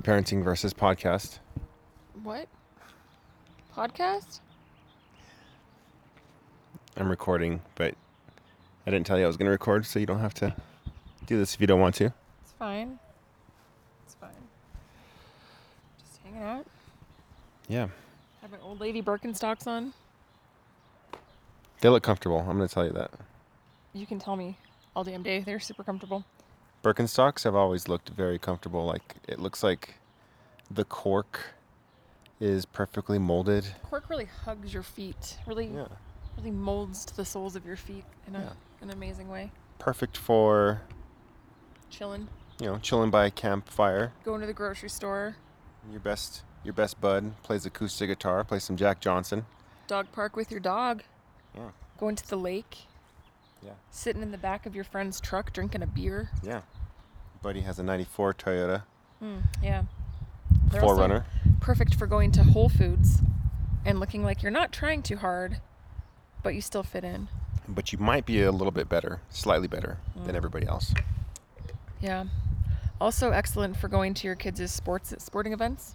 The Parenting Versus podcast. What? Podcast? I'm recording, but I didn't tell you I was going to record, so you don't have to do this if you don't want to. It's fine. It's fine. Just hanging out. Yeah, Have my old lady Birkenstocks on. they look comfortable. I'm going to tell you that. You can tell me all damn day. They're super comfortable. Birkenstocks have always looked very comfortable. Like it looks like the cork is perfectly molded. Cork really hugs your feet. Really, Yeah, really molds to the soles of your feet in a, Yeah. an amazing way. perfect for Chilling. you know chilling by a campfire. Going to the grocery store. Your best your best bud plays acoustic guitar, plays some Jack Johnson. Dog park with your dog. Yeah, Going to the lake. Yeah, Sitting in the back of your friend's truck drinking a beer. yeah. Buddy has a '94 Toyota Mm, yeah. They're 4Runner. perfect for going to Whole Foods and looking like you're not trying too hard, but you still fit in. but you might be a little bit better, slightly better than Mm. everybody else. Yeah. Also excellent for going to your kids' sports sporting events.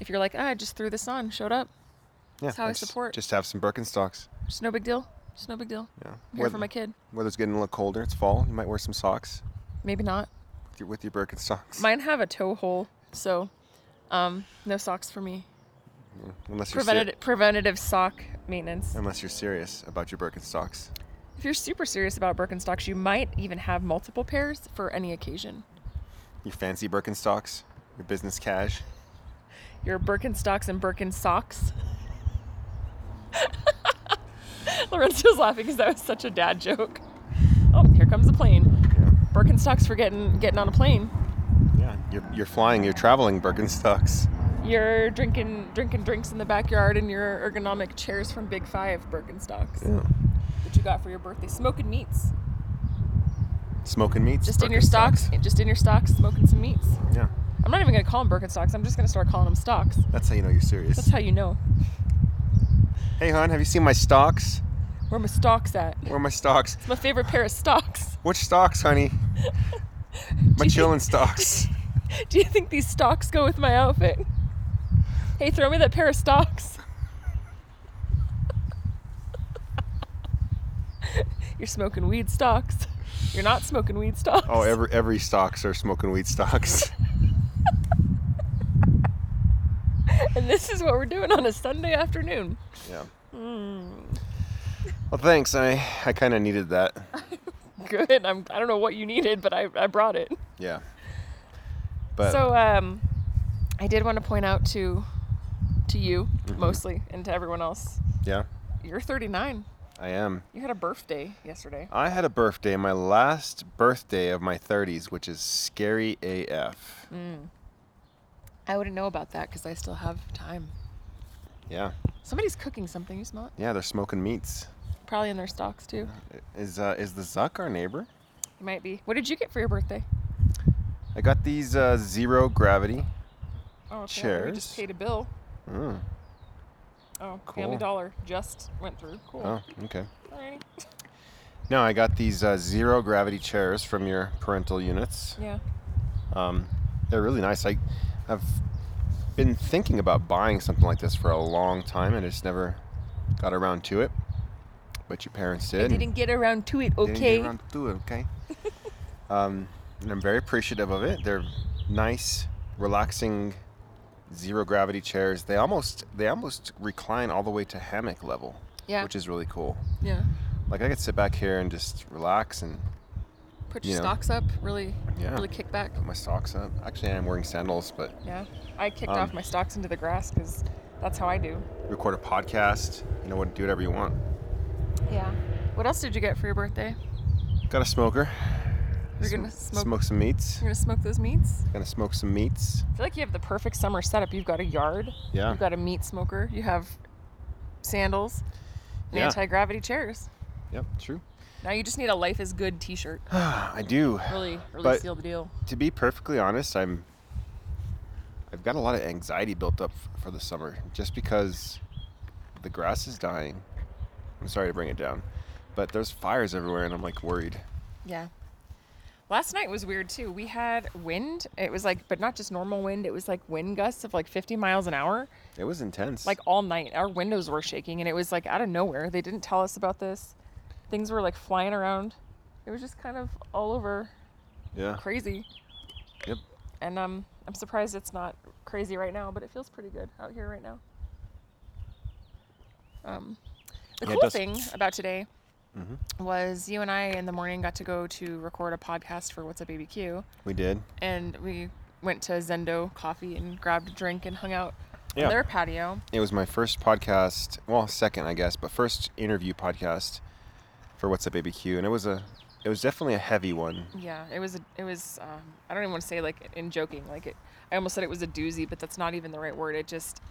If you're like, ah, I just threw this on, showed up. Yeah, That's how I support. Just have some Birkenstocks. Just no big deal. Just no big deal. Yeah, I'm here for my kid. Weather's getting a little colder. It's fall. You might wear some socks Maybe not. with your, with your Birkenstocks. Mine have a toe hole, so um, no socks for me. unless you're ser- Preventative preventative sock maintenance. unless you're serious about your Birkenstocks. If you're super serious about Birkenstocks, you might even have multiple pairs for any occasion. Your fancy Birkenstocks. Your business cash. Your Birkenstocks and Birken socks. Lorenzo's laughing because that was such a dad joke. Oh, here comes the plane. Yeah, Birkenstocks for getting getting on a plane. yeah. You're, you're flying. You're traveling Birkenstocks. You're drinking drinking drinks in the backyard in your ergonomic chairs from Big Five Birkenstocks Yeah. that you got for your birthday. Smoking meats. Smoking meats. Just in your stocks. Just in your stocks, smoking some meats. Yeah. I'm not even gonna call them Birkenstocks. I'm just gonna start calling them stocks. That's how you know you're serious. That's how you know hey, hon, have you seen my stocks? where are my stocks at. Where are my stocks? It's my favorite pair of stocks. Which stocks, honey? My chillin' stocks. Do you think these stocks go with my outfit? Hey, throw me that pair of stocks. You're smoking weed stocks. You're not smoking weed stocks. Oh, every every stocks are smoking weed stocks. And this is what we're doing on a Sunday afternoon. yeah. Hmm. Well, thanks. I I kind of needed that. Good. I'm. I don't know what you needed, but I, I brought it. Yeah. But so um, I did want to point out to, to you Mm-hmm. mostly, and to everyone else. yeah, You're 39. I am. You had a birthday yesterday. I had a birthday, my last birthday of my 30s, which is scary AF. Mm. I wouldn't know about that because I still have time. Yeah. Somebody's cooking something. You smell it? Yeah, they're smoking meats. Probably in their stocks too. Is uh, is the Zuck our neighbor? It might be. What did you get for your birthday? I got these uh, zero gravity. Oh, okay. We Chairs. just paid a bill. Mm. Oh, Cool. Family Dollar just went through. Cool. Oh, okay. Alrighty. No, I got these uh, zero gravity chairs from your parental units. Yeah. Um, they're really nice. I, I've been thinking about buying something like this for a long time, and I just never got around to it. But your parents did. I didn't get around to it. okay? didn't get around to it, okay. um, and I'm very appreciative of it. They're nice, relaxing, zero gravity chairs. They almost they almost recline all the way to hammock level, Yeah. which is really cool. yeah. Like I could sit back here and just relax and Put you your know. stocks up. Really. Yeah. Really kick back. put my socks up. Actually, I am wearing sandals, but Yeah. I kicked Um, off my stocks into the grass because that's how I do. record a podcast. You know what? Do whatever you want. Yeah. What else did you get for your birthday? Got a smoker. You're gonna smoke. smoke some meats. You're gonna smoke those meats. Gonna smoke some meats. I feel like you have the perfect summer setup. You've got a yard. Yeah. You've got a meat smoker. You have sandals. And Yeah. anti-gravity chairs. Yep, true. Now you just need a "Life is Good" T-shirt. I do. Really, really But- seal the deal. To be perfectly honest, I'm. I've got a lot of anxiety built up for the summer, just because the grass is dying. I'm sorry to bring it down, but there's fires everywhere, and I'm like worried. Yeah. Last night was weird too. We had wind. It was like, but not just normal wind. It was like wind gusts of like 50 miles an hour, It was intense. like all night. Our windows were shaking, and it was like out of nowhere. They didn't tell us about this. Things were like flying around. It was just kind of all over yeah. crazy. Yep. And um, I'm surprised it's not crazy right now, but it feels pretty good out here right now. Um, the Yeah, cool thing about today Mhm. was you and I in the morning got to go to record a podcast for What's Up ABQ, We did. and we went to Zendo Coffee and grabbed a drink and hung out Yeah. on their patio. It was my first podcast, well, second, I guess, but first interview podcast for What's Up Q, and it was a, it was definitely a heavy one. Yeah, it was a, it was um, I don't even want to say like in joking like it. I almost said it was a doozy, but that's not even the right word. It just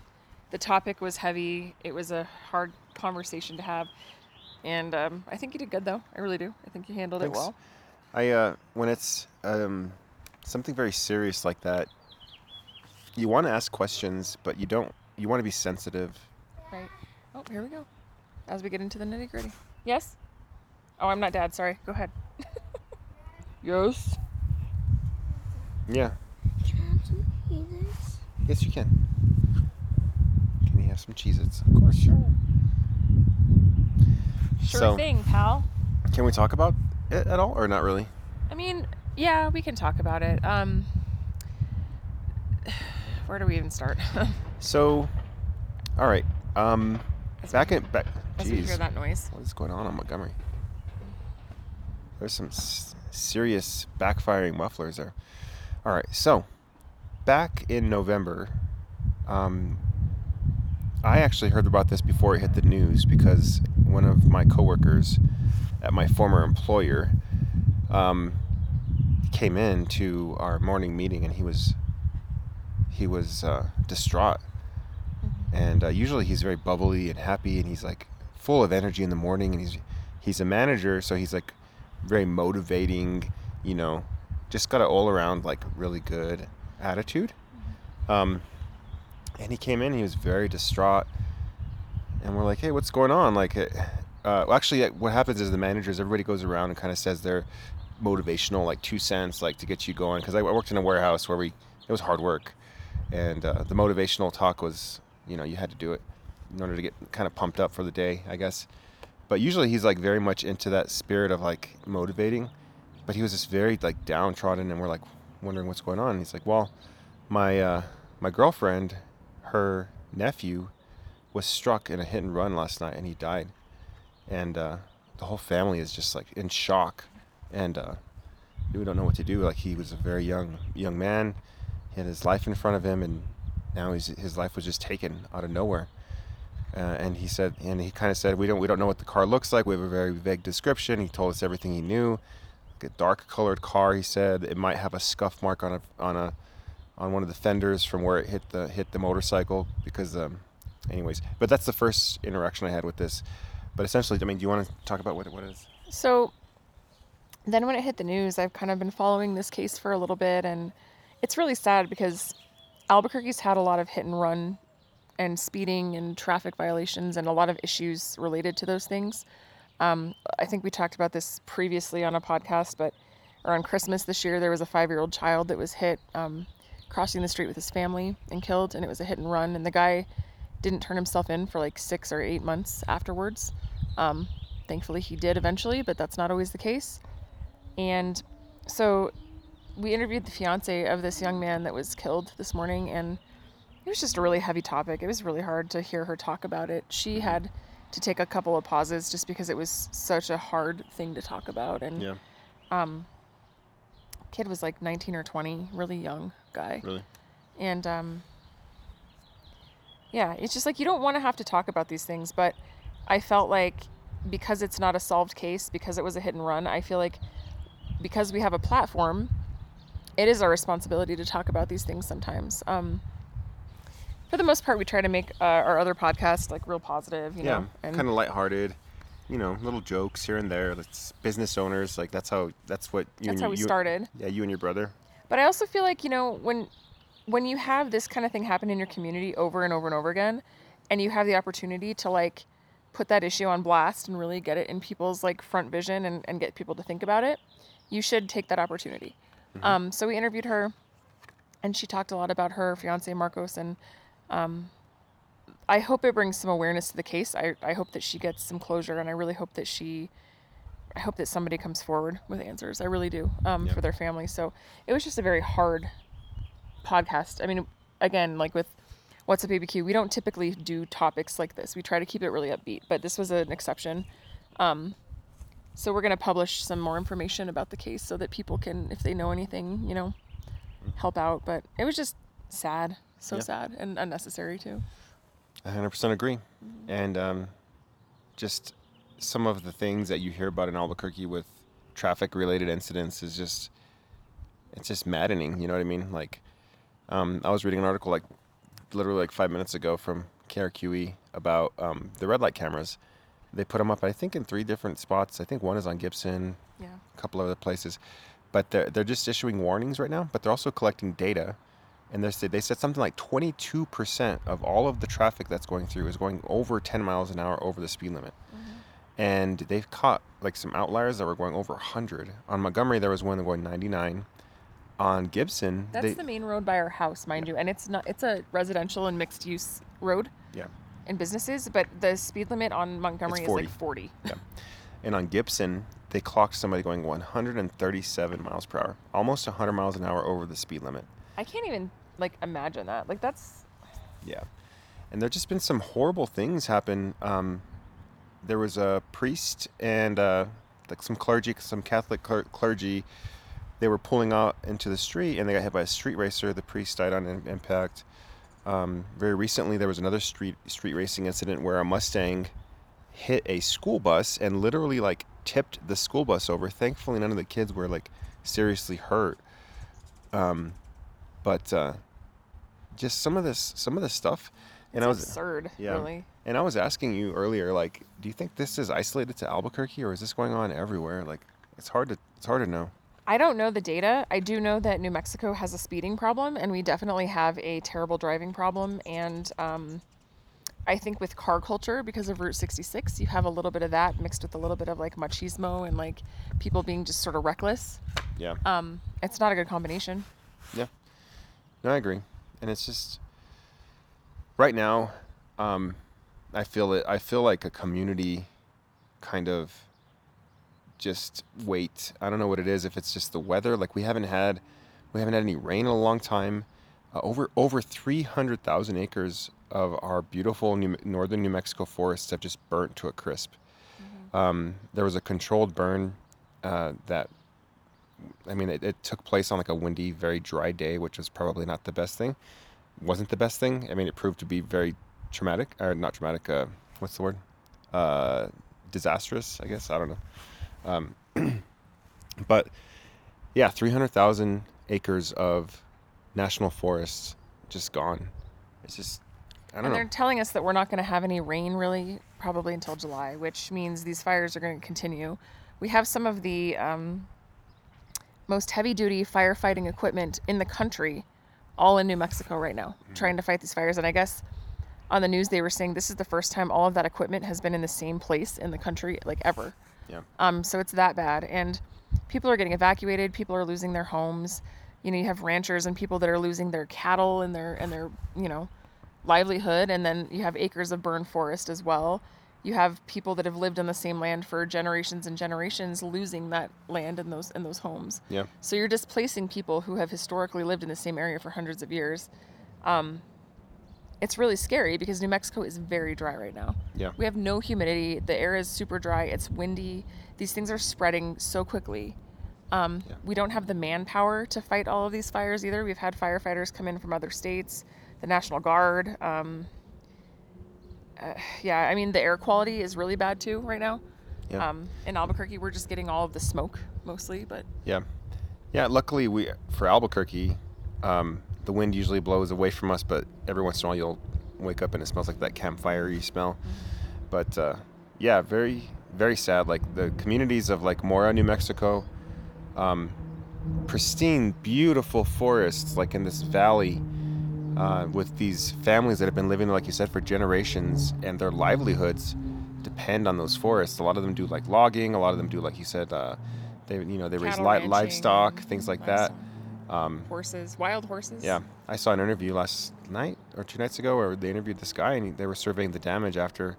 the topic was heavy. It was a hard conversation to have, and um, I think you did good though. I really do. I think you handled Thanks. it well. I, uh, when it's um, something very serious like that, you want to ask questions, but you don't. You want to be sensitive. Right. Oh, here we go. As we get into the nitty gritty. Yes. Oh, I'm not dad. Sorry. Go ahead. yes. Yeah. Can I have some peanuts? Yes, you can. Can you have some Cheez-Its? Of course. Sure. Sure So- thing, pal. Can we talk about it at all, or not really? I mean, yeah, we can talk about it. Um, where do we even start? So, all right. Um, As back we, in back. as we hear Jeez, that noise. what is going on on Montgomery? There's some s- serious backfiring mufflers there. All right. So, back in November, um, I actually heard about this before it hit the news because one of my coworkers at my former employer um, came in to our morning meeting and he was he was uh, distraught and uh, usually he's very bubbly and happy and he's like full of energy in the morning and he's he's a manager so he's like very motivating you know just got an all around like really good attitude. Um, and he came in he was very distraught. And we're like hey what's going on? Like uh, well, actually uh, what happens is the managers everybody goes around and kind of says their motivational like two cents like to get you going. Because I, I worked in a warehouse where we it was hard work. And uh, the motivational talk was you know you had to do it in order to get kind of pumped up for the day i guess but usually he's like very much into that spirit of like motivating but he was just very like downtrodden and we're like wondering what's going on and he's like well my uh, my girlfriend her nephew was struck in a hit and run last night and he died. And uh, the whole family is just like in shock and uh, we don't know what to do like he was a very young young man he had his life in front of him and now his life was just taken out of nowhere uh, and he said and he kind of said we don't we don't know what the car looks like. We have a very vague description. He told us everything he knew. Like a dark colored car he said. It might have a scuff mark on a on a on one of the fenders from where it hit the hit the motorcycle because um anyways. But that's the first interaction i had with this. But essentially i mean do you want to talk about what what it is? So then when it hit the news, I've kind of been following this case for a little bit, and it's really sad because Albuquerque's had a lot of hit and run and speeding and traffic violations and a lot of issues related to those things. Um, I think we talked about this previously on a podcast, but around Christmas this year, there was a five year old child that was hit um, crossing the street with his family and killed, and it was a hit and run. And the guy didn't turn himself in for like six or eight months afterwards. Um, thankfully, he did eventually, but that's not always the case. And so we interviewed the fiance of this young man that was killed this morning, and it was just a really heavy topic. It was really hard to hear her talk about it. She had to take a couple of pauses just because it was such a hard thing to talk about. And yeah um, kid was like 19 or 20, really young guy. really And um, yeah, it's just like you don't want to have to talk about these things, but I felt like because it's not a solved case, because it was a hit and run, I feel like because we have a platform, it is our responsibility to talk about these things sometimes. Um, for the most part, we try to make uh, our other podcast like real positive, you yeah know, and kind of lighthearted you know little jokes here and there that's business owners like that's how that's what you that's how we you, started. yeah you and your brother But I also feel like, you know, when when you have this kind of thing happen in your community over and over and over again and you have the opportunity to like put that issue on blast and really get it in people's like front vision and, and get people to think about it, you should take that opportunity. Um, so we interviewed her, and she talked a lot about her fiance Marcos, and um, I hope it brings some awareness to the case. I, I hope that she gets some closure, and I really hope that she, I hope that somebody comes forward with answers. I really do um, Yeah. for their family. So it was just a very hard podcast. I mean, again, like with What's a BBQ, we don't typically do topics like this. We try to keep it really upbeat, but this was an exception. Um, so we're going to publish some more information about the case so that people can, if they know anything, you know, help out. But it was just sad, so Yeah. sad and unnecessary too. I 100% agree. And um, just some of the things that you hear about in Albuquerque with traffic related incidents is just, it's just maddening. You know what I mean? Like, um, I was reading an article like literally like five minutes ago from KRQE about um, the red light cameras. They put them up, I think, in three different spots. I think one is on Gibson, Yeah. a couple other places, but they're they're just issuing warnings right now. But they're also collecting data, and they said they said something like 22 percent of all of the traffic that's going through is going over 10 miles an hour over the speed limit, mm-hmm. and they've caught like some outliers that were going over 100. On Montgomery, there was one going 99. On Gibson, That's they, the main road by our house, mind you, and it's not. It's a residential and mixed use road yeah, and businesses, but the speed limit on Montgomery is 40. like 40. yeah, and on Gibson, they clocked somebody going 137 miles per hour, almost 100 miles an hour over the speed limit. I can't even like imagine that. Like that's Yeah, and there just been some horrible things happen. Um, there was a priest and uh, like some clergy, some Catholic cler- clergy. They were pulling out into the street and they got hit by a street racer. The priest died on im- impact. Um, very recently, there was another street street racing incident where a Mustang hit a school bus and literally like tipped the school bus over. Thankfully, none of the kids were like seriously hurt. Um, but uh, just some of this some of this stuff and it's i was absurd, yeah. really. and i was asking you earlier like do you think this is isolated to albuquerque or is this going on everywhere like it's hard to it's hard to know I don't know the data. I do know that New Mexico has a speeding problem, and we definitely have a terrible driving problem. And um, I think with car culture, because of Route 66, you have a little bit of that mixed with a little bit of like machismo and like people being just sort of reckless. yeah Um, it's not a good combination. yeah no i agree and it's just right now um i feel it i feel like a community kind of just wait i don't know what it is if it's just the weather. Like we haven't had we haven't had any rain in a long time. Uh, over over 300,000 acres of our beautiful New, northern New Mexico forests have just burnt to a crisp. Um, there was a controlled burn uh, that, I mean, it, it took place on like a windy, very dry day, which was probably not the best thing. Wasn't the best thing. I mean, it proved to be very traumatic, or not traumatic. Uh, what's the word? Uh, disastrous, I guess. I don't know. Um, but yeah, 300,000 acres of national forests just gone. It's just, I don't And know. they're telling us that we're not going to have any rain really probably until July, which means these fires are going to continue. We have some of the um, most heavy duty firefighting equipment in the country all in New Mexico right now trying to fight these fires. And I guess on the news they were saying this is the first time all of that equipment has been in the same place in the country like ever. Yeah. Um, so it's that bad. And people are getting evacuated. People are losing their homes. You know, you have ranchers and people that are losing their cattle and their and their you know livelihood. And then you have acres of burned forest as well. You have people that have lived on the same land for generations and generations losing that land and those and those homes. Yeah. So you're displacing people who have historically lived in the same area for hundreds of years. Um, it's really scary because New Mexico is very dry right now. Yeah. We have no humidity. The air is super dry. It's windy. These things are spreading so quickly. Um, Yeah. We don't have the manpower to fight all of these fires either. We've had firefighters come in from other states, the National Guard. Um, uh, yeah, I mean, the air quality is really bad too right now. Yeah. Um, in Albuquerque, we're just getting all of the smoke mostly, but Yeah, yeah. Luckily, we for Albuquerque, um, the wind usually blows away from us, but every once in a while you'll wake up and it smells like that campfire smell. But uh, yeah, very very sad. Like the communities of like Mora, New Mexico, um, pristine, beautiful forests, like in this valley. Uh, with these families that have been living like you said, for generations, and their livelihoods depend on those forests. A lot of them do like logging. A lot of them do, like you said, uh, they you know they raise li- livestock, things like that. Um, Horses, wild horses. yeah, I saw an interview last night or two nights ago where they interviewed this guy and he, they were surveying the damage after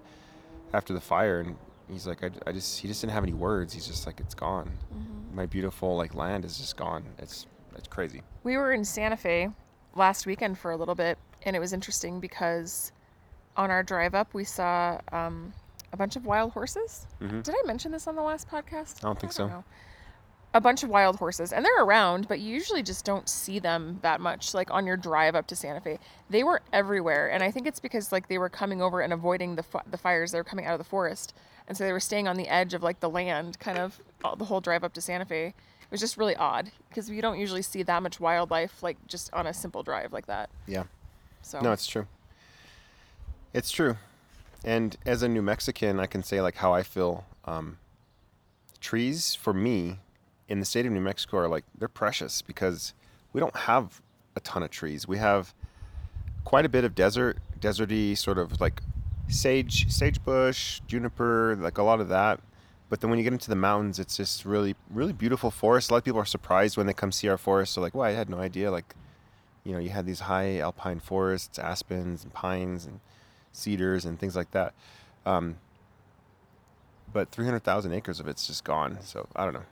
after the fire, and he's like, I, I just he just didn't have any words. He's just like, it's gone. Mm-hmm. My beautiful like land is just gone. It's it's crazy. We were in Santa Fe last weekend for a little bit, and it was interesting because on our drive up, we saw um, a bunch of wild horses. Mhm. Did I mention this on the last podcast? I don't think so. know. A bunch of wild horses, and they're around, but you usually just don't see them that much. Like on your drive up to Santa Fe, they were everywhere, and I think it's because like they were coming over and avoiding the the fires. They were coming out of the forest, and so they were staying on the edge of like the land, kind of all- the whole drive up to Santa Fe. It was just really odd because you don't usually see that much wildlife like just on a simple drive like that. Yeah. So No, it's true. It's true. And as a New Mexican, I can say like how I feel. Um, trees for me in the state of New Mexico are like they're precious because we don't have a ton of trees. We have quite a bit of desert, deserty sort of like sage, sagebush, juniper, like a lot of that. But then when you get into the mountains, it's just really, really beautiful forest. A lot of people are surprised when they come see our forest. They're like, "Well, I had no idea." Like, you know, you had these high alpine forests, aspens and pines and cedars and things like that. Um, but 300,000 acres of it's just gone. So I don't know.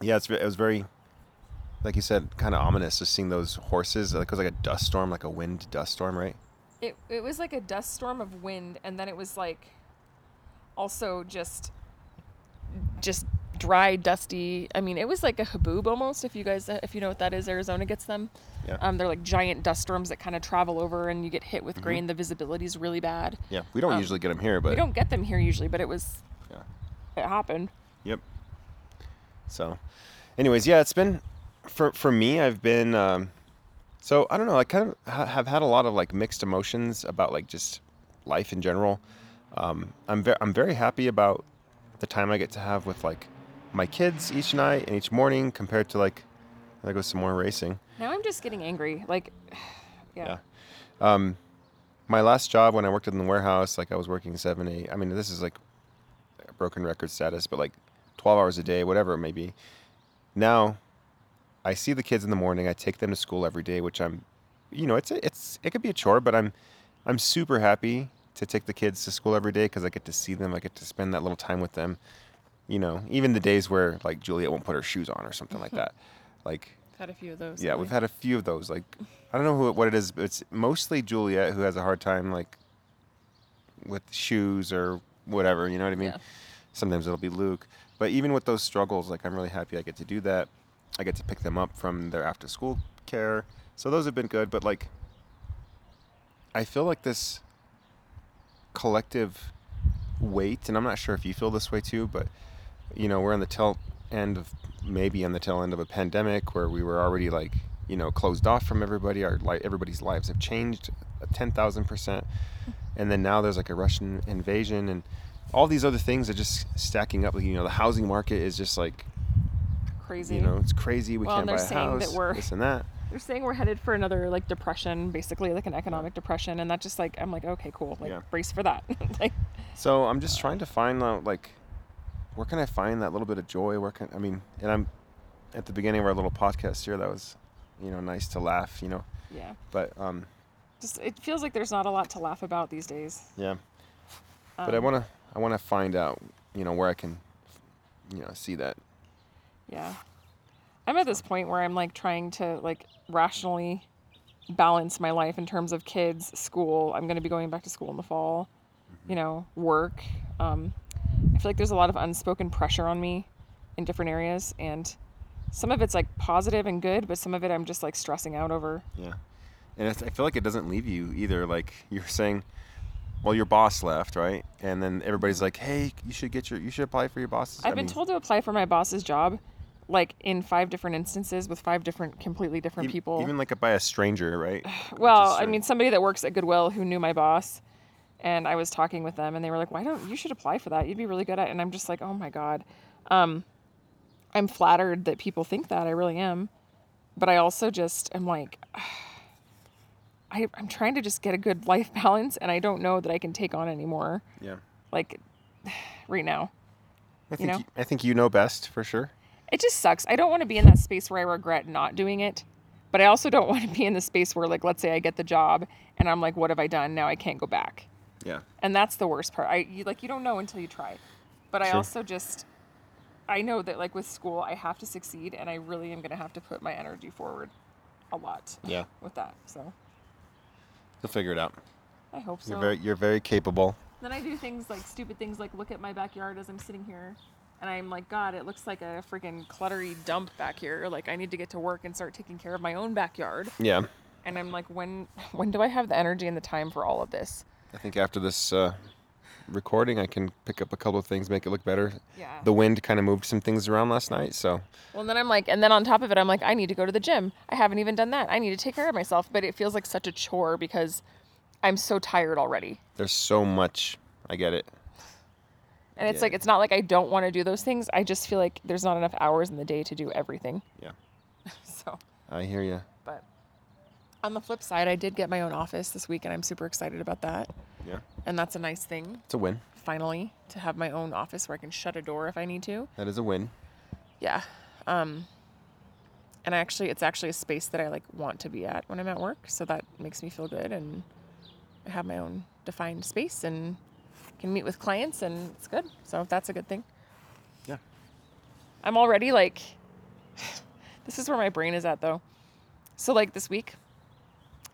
Yeah, it's, it was very, like you said, kind of ominous just seeing those horses. Like it was like a dust storm, like a wind dust storm, right? it it was like a dust storm of wind, and then it was like also just just dry, dusty. I mean, it was like a haboob almost. If you guys, if you know what that is, Arizona gets them. Yeah. Um, they're like giant dust storms that kind of travel over, and you get hit with grain. The visibility is really bad. Yeah, we don't Um, usually get them here, but we don't get them here usually, but it was Yeah. it happened. Yep. So, anyways, yeah, it's been for for me. I've been um, so I don't know. I kind of ha- have had a lot of like mixed emotions about like just life in general. Um, I'm very I'm very happy about the time I get to have with like my kids each night and each morning compared to like I go some more racing. Now I'm just getting angry. Like, yeah. Yeah. Um, my last job when I worked in the warehouse, like I was working seven, eight. I mean, this is like a broken record status, but like 12 hours a day, whatever it may be. Now, I see the kids in the morning. I take them to school every day, which I'm, you know, it's a, it's it could be a chore, but I'm I'm super happy to take the kids to school every day because I get to see them. I get to spend that little time with them. You know, even the days where like Juliet won't put her shoes on or something like that. Like Had a few of those. yeah, we've had a few of those. Like, I don't know who, what it is, but it's mostly Juliet who has a hard time, like, with shoes or whatever. You know what I mean? Yeah. Sometimes it'll be Luke. But even with those struggles, like, I'm really happy I get to do that. I get to pick them up from their after school care. So those have been good. But, like, I feel like this collective weight, and I'm not sure if you feel this way too, but, you know, we're on the tail end of maybe on the tail end of a pandemic where we were already like you know closed off from everybody. Our like everybody's lives have changed 10,000% and then now there's like a Russian invasion and all these other things are just stacking up. Like you know the housing market is just like crazy. you know it's crazy. We Well, can't buy a saying that house we're- this and that They're saying we're headed for another like depression, basically like an economic depression, and that just like I'm like okay, cool, like Yeah. brace for that. like, So I'm just trying to find out like where can I find that little bit of joy? Where can I mean? And I'm at the beginning of our little podcast here. That was you know nice to laugh. You know, yeah, but um just it feels like there's not a lot to laugh about these days. yeah. But I Um, wanna I wanna find out you know where I can you know see that. Yeah. I'm at this point where I'm like trying to like rationally balance my life in terms of kids, school. I'm going to be going back to school in the fall, you know, work. Um, I feel like there's a lot of unspoken pressure on me in different areas. And some of it's like positive and good, but some of it I'm just like stressing out over. Yeah. And it's, I feel like it doesn't leave you either. Like you're saying, well, your boss left, right? And then everybody's like, hey, you should get your, you should apply for your boss's. I've I been mean, told to apply for my boss's job like in five different instances with five different, completely different ev- people. Even like by a stranger, right? Well, I mean, somebody that works at Goodwill who knew my boss, and I was talking with them, and they were like, "Why don't you should apply for that? You'd be really good at." it." And I'm just like, "Oh my god," um, I'm flattered that people think that. I really am, but I also just am like, I, I'm trying to just get a good life balance, and I don't know that I can take on anymore. yeah. Like right now, I you think know? y- I think you know best for sure. It just sucks. I don't want to be in that space where I regret not doing it, but I also don't want to be in the space where, like, let's say I get the job and I'm like, what have I done? Now I can't go back. Yeah. And that's the worst part. I you, like you don't know until you try. But I Sure. also just I know that like with school I have to succeed and I really am going to have to put my energy forward a lot Yeah. with that. So, You'll figure it out. I hope so. You're very you're very capable. Then I do things like stupid things like look at my backyard as I'm sitting here and I'm like, God, it looks like a freaking cluttery dump back here. Like I need to get to work and start taking care of my own backyard. Yeah. And I'm like, when when do I have the energy and the time for all of this? I think after this uh, recording, I can pick up a couple of things, make it look better. Yeah. The wind kind of moved some things around last night, so Well, then I'm like, and then on top of it, I'm like, I need to go to the gym. I haven't even done that. I need to take care of myself. But it feels like such a chore because I'm so tired already. there's so much. I get it. And it's Yeah. like, it's not like I don't want to do those things. I just feel like there's not enough hours in the day to do everything. Yeah. So, I hear you. but on the flip side, I did get my own office this week and I'm super excited about that. Yeah. And that's a nice thing, It's a win. finally, to have my own office where I can shut a door if I need to. That is a win. Yeah. Um, and I actually, it's actually a space that I like want to be at when I'm at work. So that makes me feel good. And I have my own defined space and can meet with clients and it's good. So that's a good thing. Yeah. I'm already like, this is where my brain is at though. So like this week,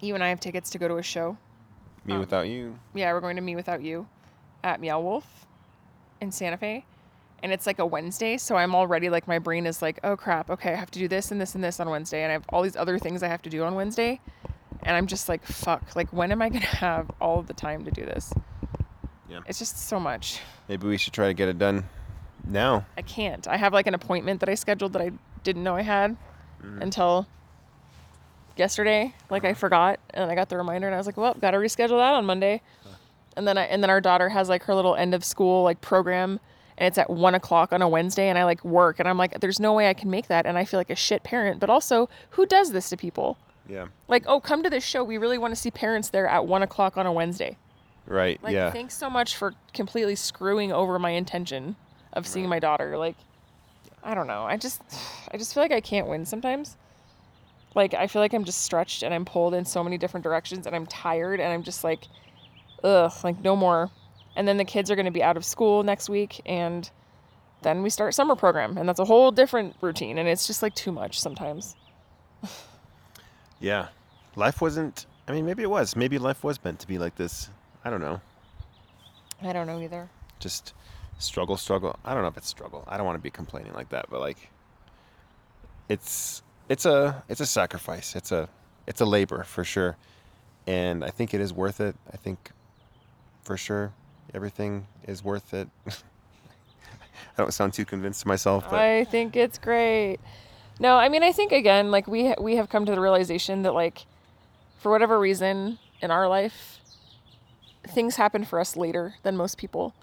you and I have tickets to go to a show. Me Um, without you. Yeah, we're going to mewithoutYou at Meow Wolf in Santa Fe. And it's like a Wednesday, so I'm already like my brain is like, oh crap, okay, I have to do this and this and this on Wednesday, and I have all these other things I have to do on Wednesday, and I'm just like, fuck, like when am I gonna have all the time to do this? Yeah. It's just so much. Maybe we should try to get it done now. I can't. I have like an appointment that I scheduled that I didn't know I had mm. until yesterday. Like I uh-huh. forgot, and I got the reminder, and I was like, "Well, got to reschedule that on Monday." And then I, and then our daughter has like her little end of school like program, and it's at one o'clock on a Wednesday, and I like work, and I'm like, "There's no way I can make that," and I feel like a shit parent. But also, who does this to people? Yeah. Like, oh, come to this show. We really want to see parents there at one o'clock on a Wednesday. Right. Like, yeah. thanks so much for completely screwing over my intention of seeing my daughter. Like, I don't know. I just, I just feel like I can't win sometimes. Like, I feel like I'm just stretched and I'm pulled in so many different directions and I'm tired and I'm just like, ugh, like no more. And then the kids are going to be out of school next week and then we start summer program and that's a whole different routine and it's just like too much sometimes. Yeah. Life wasn't. I mean, maybe it was. Maybe life was meant to be like this. I don't know. I don't know either. Just struggle, struggle. I don't know if it's struggle. I don't want to be complaining like that, but like, it's it's a it's a sacrifice. It's a it's a labor for sure, and I think it is worth it. I think, for sure, everything is worth it. I don't sound too convinced to myself, but I think it's great. No, I mean I think again like we we have come to the realization that like for whatever reason in our life things happen for us later than most people.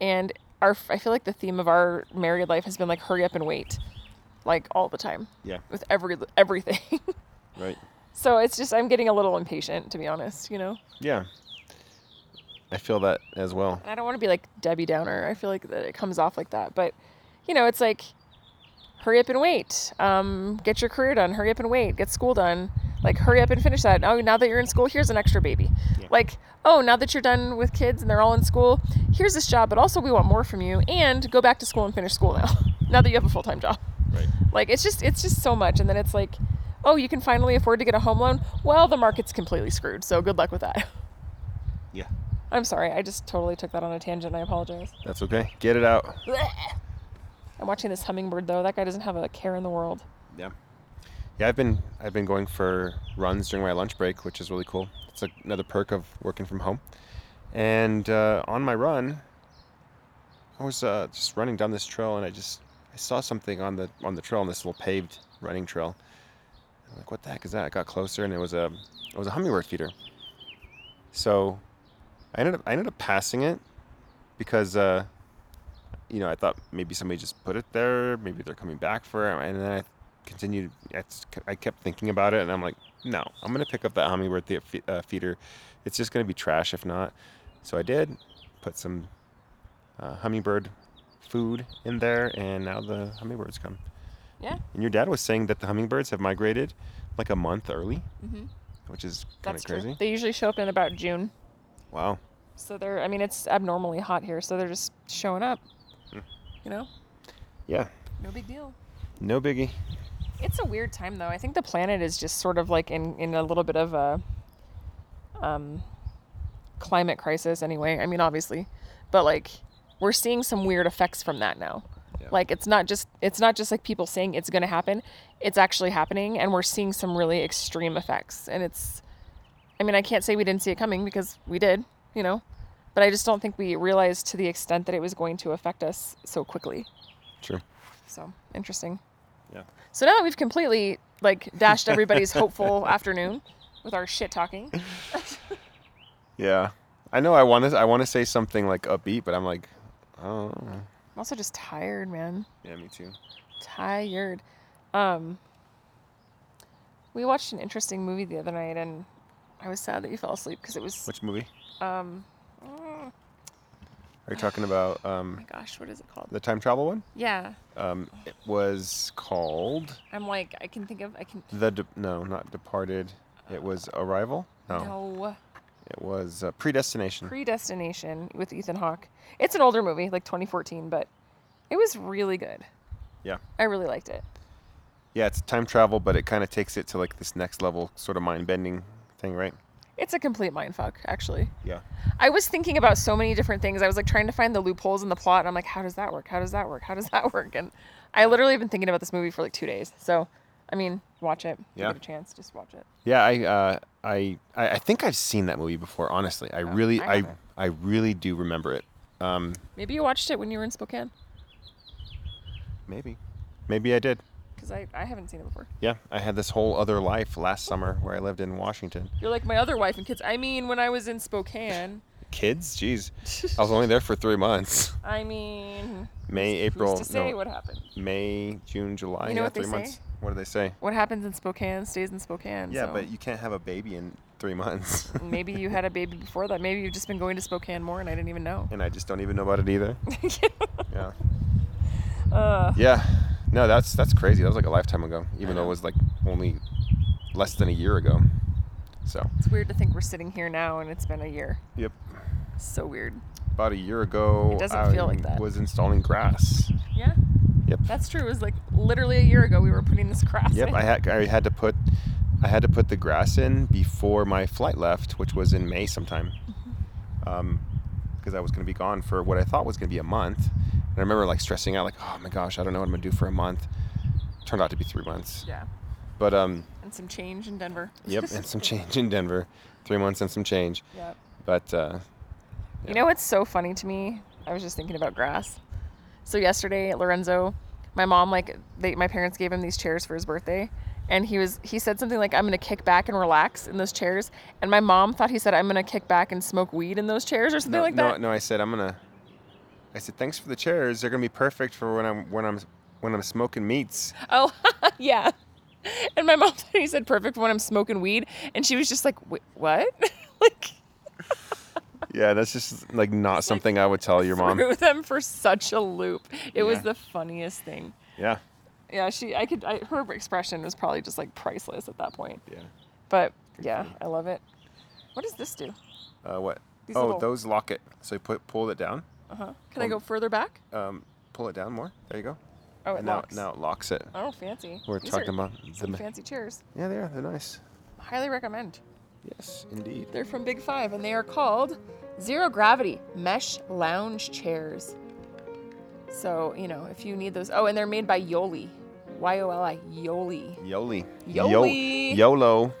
And our I feel like the theme of our married life has been like hurry up and wait. Like all the time yeah, with every everything. right. so it's just I'm getting a little impatient to be honest, you know. Yeah. I feel that as well. And I don't want to be like Debbie Downer. I feel like that it comes off like that, but you know, it's like hurry up and wait. Um, get your career done. Hurry up and wait. Get school done. Like hurry up and finish that. Oh, now that you're in school, here's an extra baby. Yeah. Like oh, now that you're done with kids and they're all in school, here's this job, but also we want more from you and go back to school and finish school now. now that you have a full-time job. Right. Like it's just it's just so much and then it's like, "Oh, you can finally afford to get a home loan." Well, the market's completely screwed. So good luck with that. Yeah. I'm sorry. I just totally took that on a tangent. I apologize. That's okay. Get it out. I'm watching this hummingbird though. That guy doesn't have a care in the world. Yeah. Yeah, I've been I've been going for runs during my lunch break, which is really cool. It's another perk of working from home. And uh, on my run, I was uh, just running down this trail, and I just I saw something on the on the trail on this little paved running trail. I'm like, what the heck is that? I got closer, and it was a it was a hummingbird feeder. So, I ended up I ended up passing it because uh, you know I thought maybe somebody just put it there, maybe they're coming back for it, and then I continued. I kept thinking about it, and I'm like, no, I'm gonna pick up that hummingbird the- fe- uh, feeder. It's just gonna be trash if not. So I did. Put some uh, hummingbird food in there, and now the hummingbirds come. Yeah. And your dad was saying that the hummingbirds have migrated like a month early, Mm-hmm. which is kind of crazy. true. They usually show up in about June. Wow. So they're, I mean, it's abnormally hot here, so they're just showing up. Hmm. You know, Yeah. no big deal. No biggie. It's a weird time though. I think the planet is just sort of like in, in a little bit of a um, climate crisis anyway. I mean, obviously, but like we're seeing some weird effects from that now. Yeah. Like it's not just it's not just like people saying it's going to happen. It's actually happening and we're seeing some really extreme effects and it's I mean, I can't say we didn't see it coming because we did, you know. But I just don't think we realized to the extent that it was going to affect us so quickly. True. So, interesting. Yeah. So now that we've completely like dashed everybody's hopeful afternoon with our shit talking. Yeah. I know I want to I want to say something like upbeat, but I'm like, oh. I'm also just tired, man. Yeah, me too. Tired. Um we watched an interesting movie the other night and I was sad that you fell asleep because it was Which movie? um Are you talking about um, my gosh, what is it called? the time travel one? Yeah. Um, it was called I'm like I can think of I can the De- no, not Departed. It was Arrival. No, no. it was uh, Predestination. Predestination with Ethan Hawke. It's an older movie, like 2014, but it was really good. Yeah. I really liked it. yeah, it's time travel, but it kind of takes it to like this next level, sort of mind bending thing, right? It's a complete mindfuck, actually. Yeah. I was thinking about so many different things. I was like trying to find the loopholes in the plot, and I'm like, how does that work? How does that work? How does that work? And I literally have been thinking about this movie for like two days. So, I mean, watch it. Yeah. Give it a chance. Just watch it. Yeah, I, uh, I, I, I think I've seen that movie before. Honestly, I really, I I. I really do remember it. Um, Maybe you watched it when you were in Spokane, maybe, maybe I did. Because I, I haven't seen it before. Yeah, I had this whole other life last summer where I lived in Washington. You're like my other wife and kids. I mean, when I was in Spokane, Kids, jeez, I was only there for three months. I mean, May, who's April, to say no, what happened? May, June, July. You know yeah, what they three say? months. What do they say? What happens in Spokane stays in Spokane. Yeah, so but you can't have a baby in three months. maybe you had a baby before that. Maybe you've just been going to Spokane more, and I didn't even know. and I just don't even know about it either. Yeah. uh, Yeah. No, that's that's crazy. That was like a lifetime ago, even though it was like only less than a year ago. So. it's weird to think we're sitting here now, and it's been a year. Yep. So weird. About a year ago, It doesn't I feel like that. was installing grass. Yeah. Yep. That's true. It was like literally a year ago we were putting this grass Yep. in. I had I had to put I had to put the grass in before my flight left, which was in May sometime. Mm-hmm. Um, because I was going to be gone for what I thought was going to be a month. And I remember like stressing out, like, oh my gosh, I don't know what I'm going to do for a month. Turned out to be three months. Yeah. But um, And some change in Denver. yep, and some change in Denver. Three months and some change. Yeah. But uh, You know what's so funny to me? I was just thinking about grass. So yesterday, Lorenzo, my mom like they my parents gave him these chairs for his birthday, and he was he said something like I'm gonna kick back and relax in those chairs, and my mom thought he said I'm gonna kick back and smoke weed in those chairs or something no, like that no, no, I said I'm gonna. I said thanks for the chairs. They're gonna be perfect for when I'm when I'm when I'm smoking meats. Oh yeah. And my mom he said perfect when I'm smoking weed, and she was just like, what? like Yeah, that's just like not something I would tell your mom. threw them for such a loop. It was the funniest thing. Yeah, Yeah, she I could I, her expression was probably just like priceless at that point. yeah. But yeah, I love it. What does this do? Uh, what? These oh, little- those lock it. So you put pull it down. Uh huh. Can I go further back? Um, pull it down more. There you go. Oh, it and now locks. now it locks it. Oh, fancy. We're These talking are about the. some ma- fancy chairs. Yeah, they are. They're nice. Highly recommend. Yes, indeed. They're from Big Five, and they are called Zero Gravity Mesh Lounge Chairs. So you know, if you need those. Oh, and they're made by Yoli, Y O L I Yoli. Yoli. Yoli. Yo- YOLO.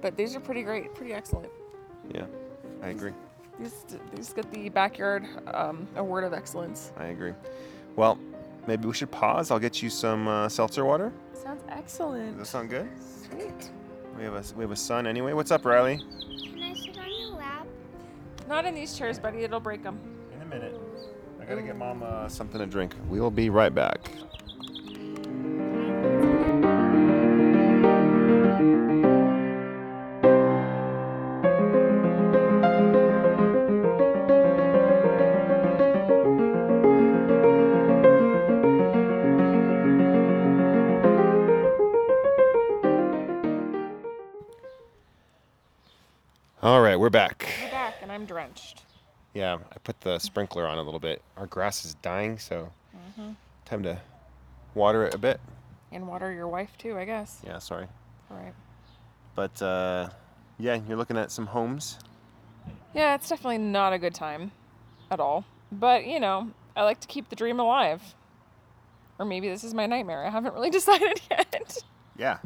But these are pretty great, pretty excellent. Yeah, I agree. These these get the backyard um, award of excellence. I agree. Well, maybe we should pause. I'll get you some uh, seltzer water. Sounds excellent. Does that sound good? Sweet. We have a we have a son anyway. What's up, Riley? Can I sit on your lap? Not in these chairs, buddy. It'll break them. In a minute. I gotta get mom uh, something to drink. We'll be right back. Back. We're back, and I'm drenched. Yeah, I put the sprinkler on a little bit. Our grass is dying, so time to water it a bit. And water your wife too, I guess. Yeah, sorry. All right. But uh, yeah, you're looking at some homes. Yeah, it's definitely not a good time at all. But, you know, I like to keep the dream alive. Or maybe this is my nightmare. I haven't really decided yet. Yeah.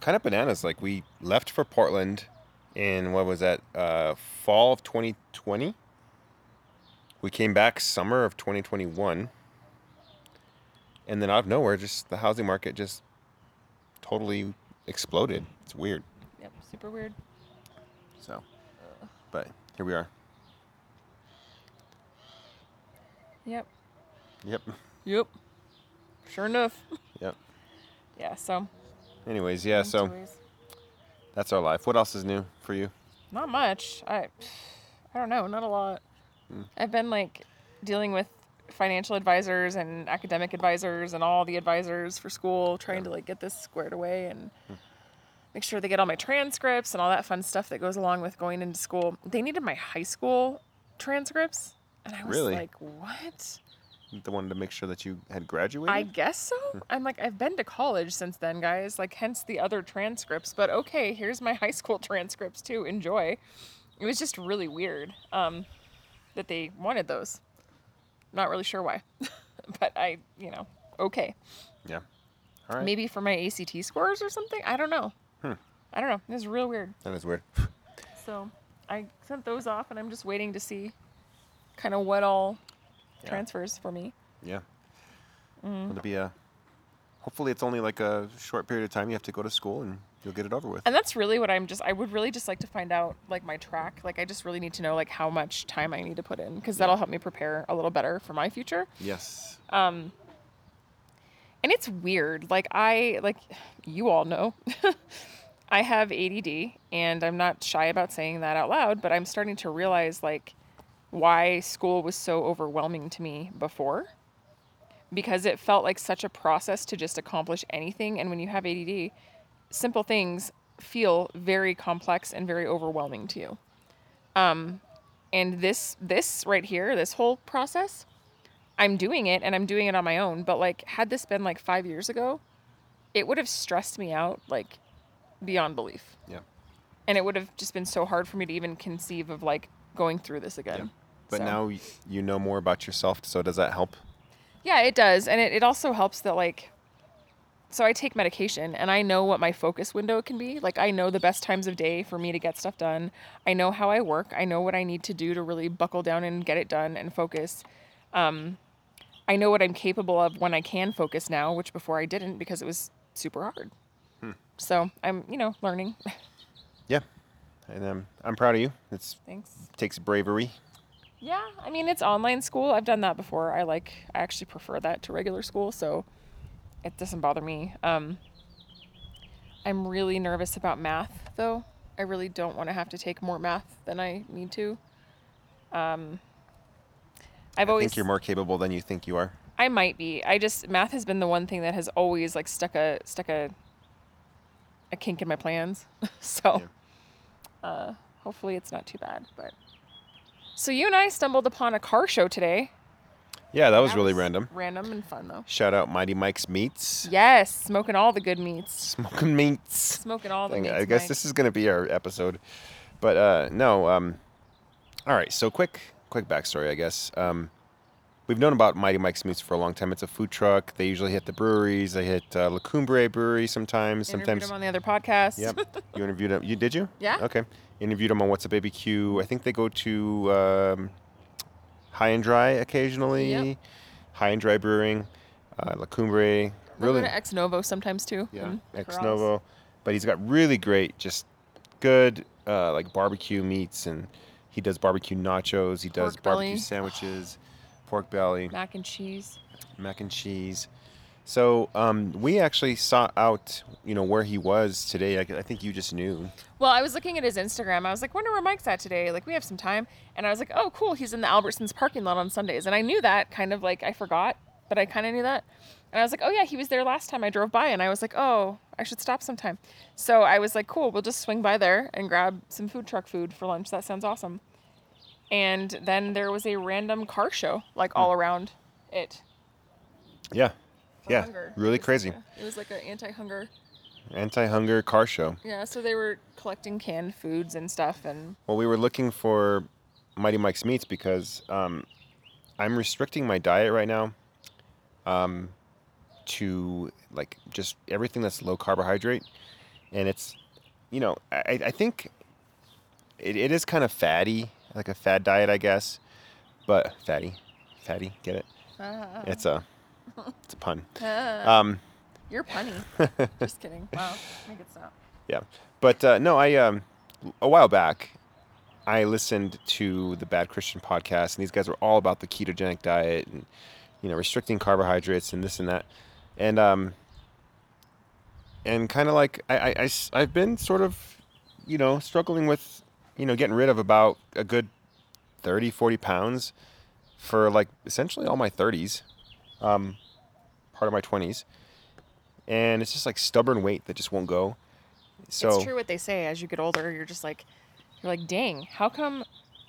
Kind of bananas. Like we left for Portland in what was that? Uh, fall of 2020. We came back summer of 2021. And then out of nowhere, just the housing market just totally exploded. It's weird. Yep, super weird. So, but here we are. Yep. Yep. Yep. Sure enough. Yep. Yeah, so. Anyways, yeah. So that's our life. What else is new for you? Not much. I I don't know, not a lot. Hmm. I've been like dealing with financial advisors and academic advisors and all the advisors for school trying to like get this squared away and hmm. make sure they get all my transcripts and all that fun stuff that goes along with going into school. They needed my high school transcripts and I was Really? like, "What?" The one to make sure that you had graduated. I guess so. I'm like, I've been to college since then, guys. Like, hence the other transcripts. But okay, here's my high school transcripts too. Enjoy. It was just really weird um, that they wanted those. Not really sure why, but I, you know, okay. yeah. All right. Maybe for my ACT scores or something. I don't know. Hmm. I don't know. It was real weird. That is weird. So I sent those off, and I'm just waiting to see kind of what all Yeah. transfers for me. Yeah. Mm. It'll be a. Hopefully, it's only like a short period of time. You have to go to school, and you'll get it over with. And that's really what I'm just I would really just like to find out like my track. Like I just really need to know like how much time I need to put in because that'll help me prepare a little better for my future. Yes. Um and it's weird. Like I like you all know. I have ADD and I'm not shy about saying that out loud, but I'm starting to realize like why school was so overwhelming to me before because it felt like such a process to just accomplish anything and when you have ADD simple things feel very complex and very overwhelming to you. Um, and this this right here, this whole process, I'm doing it and I'm doing it on my own. But like, had this been like five years ago, it would have stressed me out like beyond belief, Yeah. and it would have just been so hard for me to even conceive of like going through this again. But So- now you know more about yourself. So does that help? Yeah, it does. And it, it also helps that, like, so I take medication and I know what my focus window can be. Like, I know the best times of day for me to get stuff done. I know how I work. I know what I need to do to really buckle down and get it done and focus. Um, I know what I'm capable of when I can focus now, which before I didn't because it was super hard. So I'm, you know, learning. Yeah. And um, I'm proud of you. It's Thanks. takes bravery. Yeah, I mean it's online school. I've done that before. I like I actually prefer that to regular school, so it doesn't bother me. Um I'm really nervous about math though. I really don't want to have to take more math than I need to. Um I've I always think you're more capable than you think you are. I might be. I just math has been the one thing that has always like stuck a stuck a a kink in my plans. so uh hopefully it's not too bad, but so you and I stumbled upon a car show today. Yeah, that was really random. Random and fun though. Shout out Mighty Mike's Meats. Yes, smoking all the good meats. Smoking meats. Smoking all the thing. meats. I guess Mike. this is going to be our episode. But uh, no. Um, all right. So quick, quick backstory. I guess um, we've known about Mighty Mike's Meats for a long time. It's a food truck. They usually hit the breweries. They hit uh, La Cumbre Brewery sometimes. Interviewed Sometimes. him on the other podcast. Yep. You interviewed him. You did you? Yeah. Okay. Interviewed him on What's Up ABQ. I think they go to um, High and Dry occasionally. Yep. High and Dry Brewing, uh, La Cumbre. Really. to Ex Novo sometimes too. Yeah, ex novo. But he's got really great, just good, uh, like barbecue meats, and he does barbecue nachos. He does Pork barbecue belly. sandwiches, pork belly, Mac and cheese. mac and cheese. So um, we actually saw out, you know, where he was today. I, I think you just knew. Well, I was looking at his Instagram. I was like, wonder where Mike's at today. Like, we have some time. And I was like, oh, cool. He's in the Albertsons parking lot on Sundays. And I knew that kind of like I forgot but I kind of knew that. And I was like, oh yeah, he was there last time I drove by, and I was like, oh, I should stop sometime. So I was like, cool, we'll just swing by there and grab some food truck food for lunch. That sounds awesome. And then there was a random car show like all around it. Yeah. Yeah. hunger. Really crazy. like a- it was like an anti-hunger. Anti-hunger car show. Yeah, so they were collecting canned foods and stuff, and Well, we were looking for Mighty Mike's meats because um, I'm restricting my diet right now um, to like just everything that's low carbohydrate, and it's you know I, I think it, it is kind of fatty, like a fad diet, I guess, but fatty, fatty, get it? It's a it's a pun. Um, you're punny. Just kidding. Wow, make it stop. Yeah, but uh, no, I um, a while back, I listened to the Bad Christian podcast, and these guys were all about the ketogenic diet and you know restricting carbohydrates and this and that, and um, and kind of like I, I, I have been sort of you know struggling with you know getting rid of about a good 30 40 pounds for like essentially all my 30s um, part of my 20s and it's just like stubborn weight that just won't go so it's true what they say. As you get older, you're just like, you're like, dang, how come,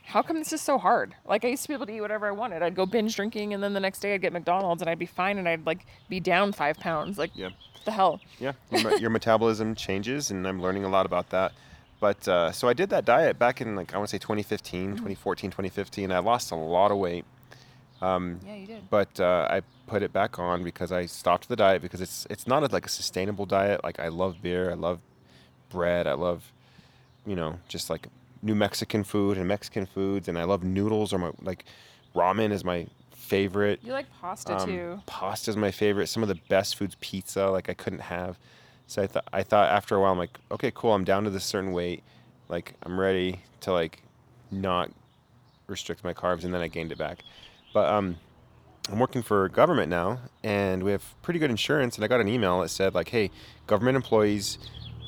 how come this is so hard? Like I used to be able to eat whatever I wanted. I'd go binge drinking, and then the next day I'd get McDonald's, and I'd be fine, and I'd like be down five pounds. Like, Yeah. what the hell? yeah your, your metabolism changes and i'm learning a lot about that but uh, so i did that diet back in like i want to say 2015 2014 2015 i lost a lot of weight um, Yeah, you did. but uh, i put it back on because i stopped the diet because it's it's not a, like a sustainable diet like i love beer i love bread i love you know just like new mexican food and mexican foods and i love noodles or my like ramen is my favorite You like pasta um, too. Pasta's my favorite. Some of the best foods, pizza, like I couldn't have. So I thought I thought after a while, I'm like, okay, cool. I'm down to this certain weight. Like I'm ready to like not restrict my carbs, and then I gained it back. But um, I'm working for government now, and we have pretty good insurance. And I got an email that said like, hey, government employees,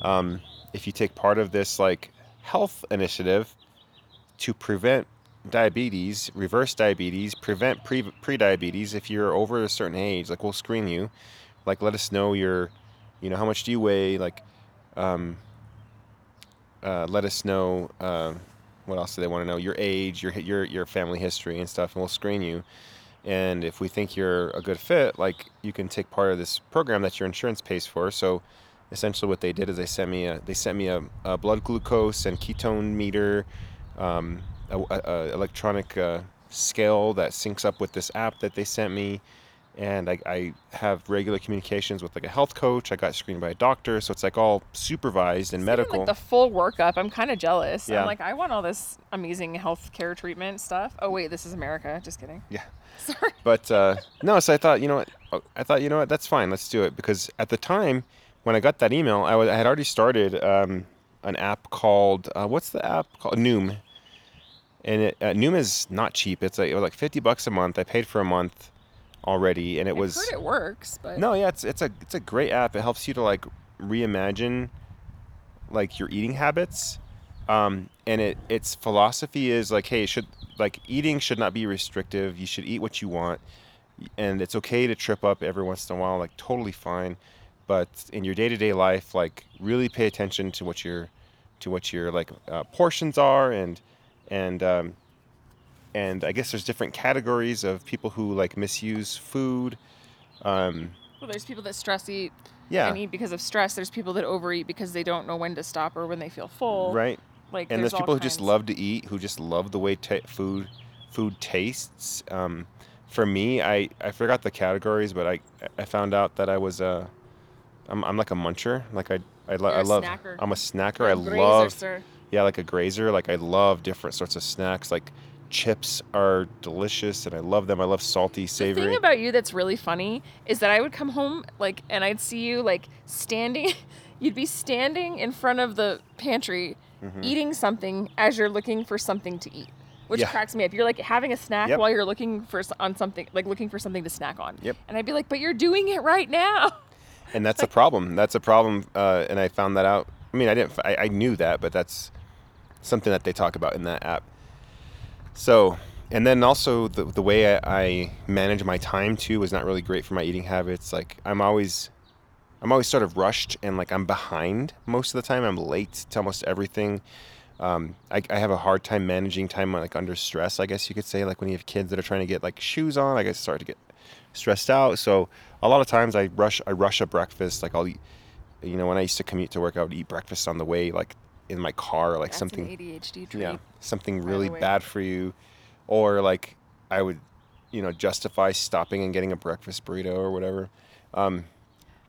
um, if you take part of this like health initiative to prevent diabetes, reverse diabetes, prevent pre pre-diabetes. If you're over a certain age, like we'll screen you, like let us know your, you know, how much do you weigh, like, um, uh, let us know. Uh, what else do they want to know? Your age, your your your family history and stuff, and we'll screen you. And if we think you're a good fit, like you can take part of this program that your insurance pays for. So essentially what they did is they sent me a they sent me a, a blood glucose and ketone meter um, a, a, a electronic uh, scale that syncs up with this app that they sent me and I, I have regular communications with like a health coach i got screened by a doctor so it's like all supervised and It's medical Like the full workup. I'm kind of jealous. Yeah. I'm like, I want all this amazing health care treatment stuff. Oh wait, this is America. Just kidding. yeah Sorry. but uh, no so i thought you know what oh, i thought you know what that's fine let's do it because at the time when i got that email i, was, I had already started um, an app called uh, what's the app called noom and it, uh, noom is not cheap it's like, it was like 50 bucks a month i paid for a month already and it I've was heard it works, but no yeah it's, it's a it's a great app. It helps you to like reimagine like your eating habits. Um, and it its philosophy is like hey should like eating should not be restrictive. You should eat what you want and it's okay to trip up every once in a while like totally fine. But in your day-to-day life like really pay attention to what your to what your like uh, portions are and and um, and I guess there's different categories of people who like misuse food. Um, well, there's people that stress eat yeah, and eat because of stress. There's people that overeat because they don't know when to stop or when they feel full. right. Like And there's, all people who just love to eat, who just love the way ta food food tastes. Um, for me, I, I forgot the categories, but I I found out that I was a I'm, I'm like a muncher. Like I I, lo- I a love snacker. I'm a snacker. You're I grazer, love sir. yeah like a grazer. Like I love different sorts of snacks. Like chips are delicious, and I love them. I love salty, savory. The thing about you that's really funny is that I would come home like and I'd see you like standing you'd be standing in front of the pantry Mhm. eating something as you're looking for something to eat. Which Yeah. cracks me up. You're like having a snack Yep. while you're looking for on something like looking for something to snack on. Yep. And I'd be like, "But you're doing it right now." and that's a problem. That's a problem, uh, and I found that out. I mean, I didn't. I, I knew that, but that's something that they talk about in that app. So, and then also the the way I, I manage my time too is not really great for my eating habits. Like I'm always I'm always sort of rushed and like I'm behind most of the time. I'm late to almost everything. Um, I, I have a hard time managing time like under stress. I guess you could say like when you have kids that are trying to get like shoes on. I guess start to get stressed out. So a lot of times I rush I rush a breakfast. Like I'll eat. You know, when I used to commute to work, I would eat breakfast on the way, like in my car, like That's something ADHD trait. yeah something really bad for you or like i would you know justify stopping and getting a breakfast burrito or whatever um,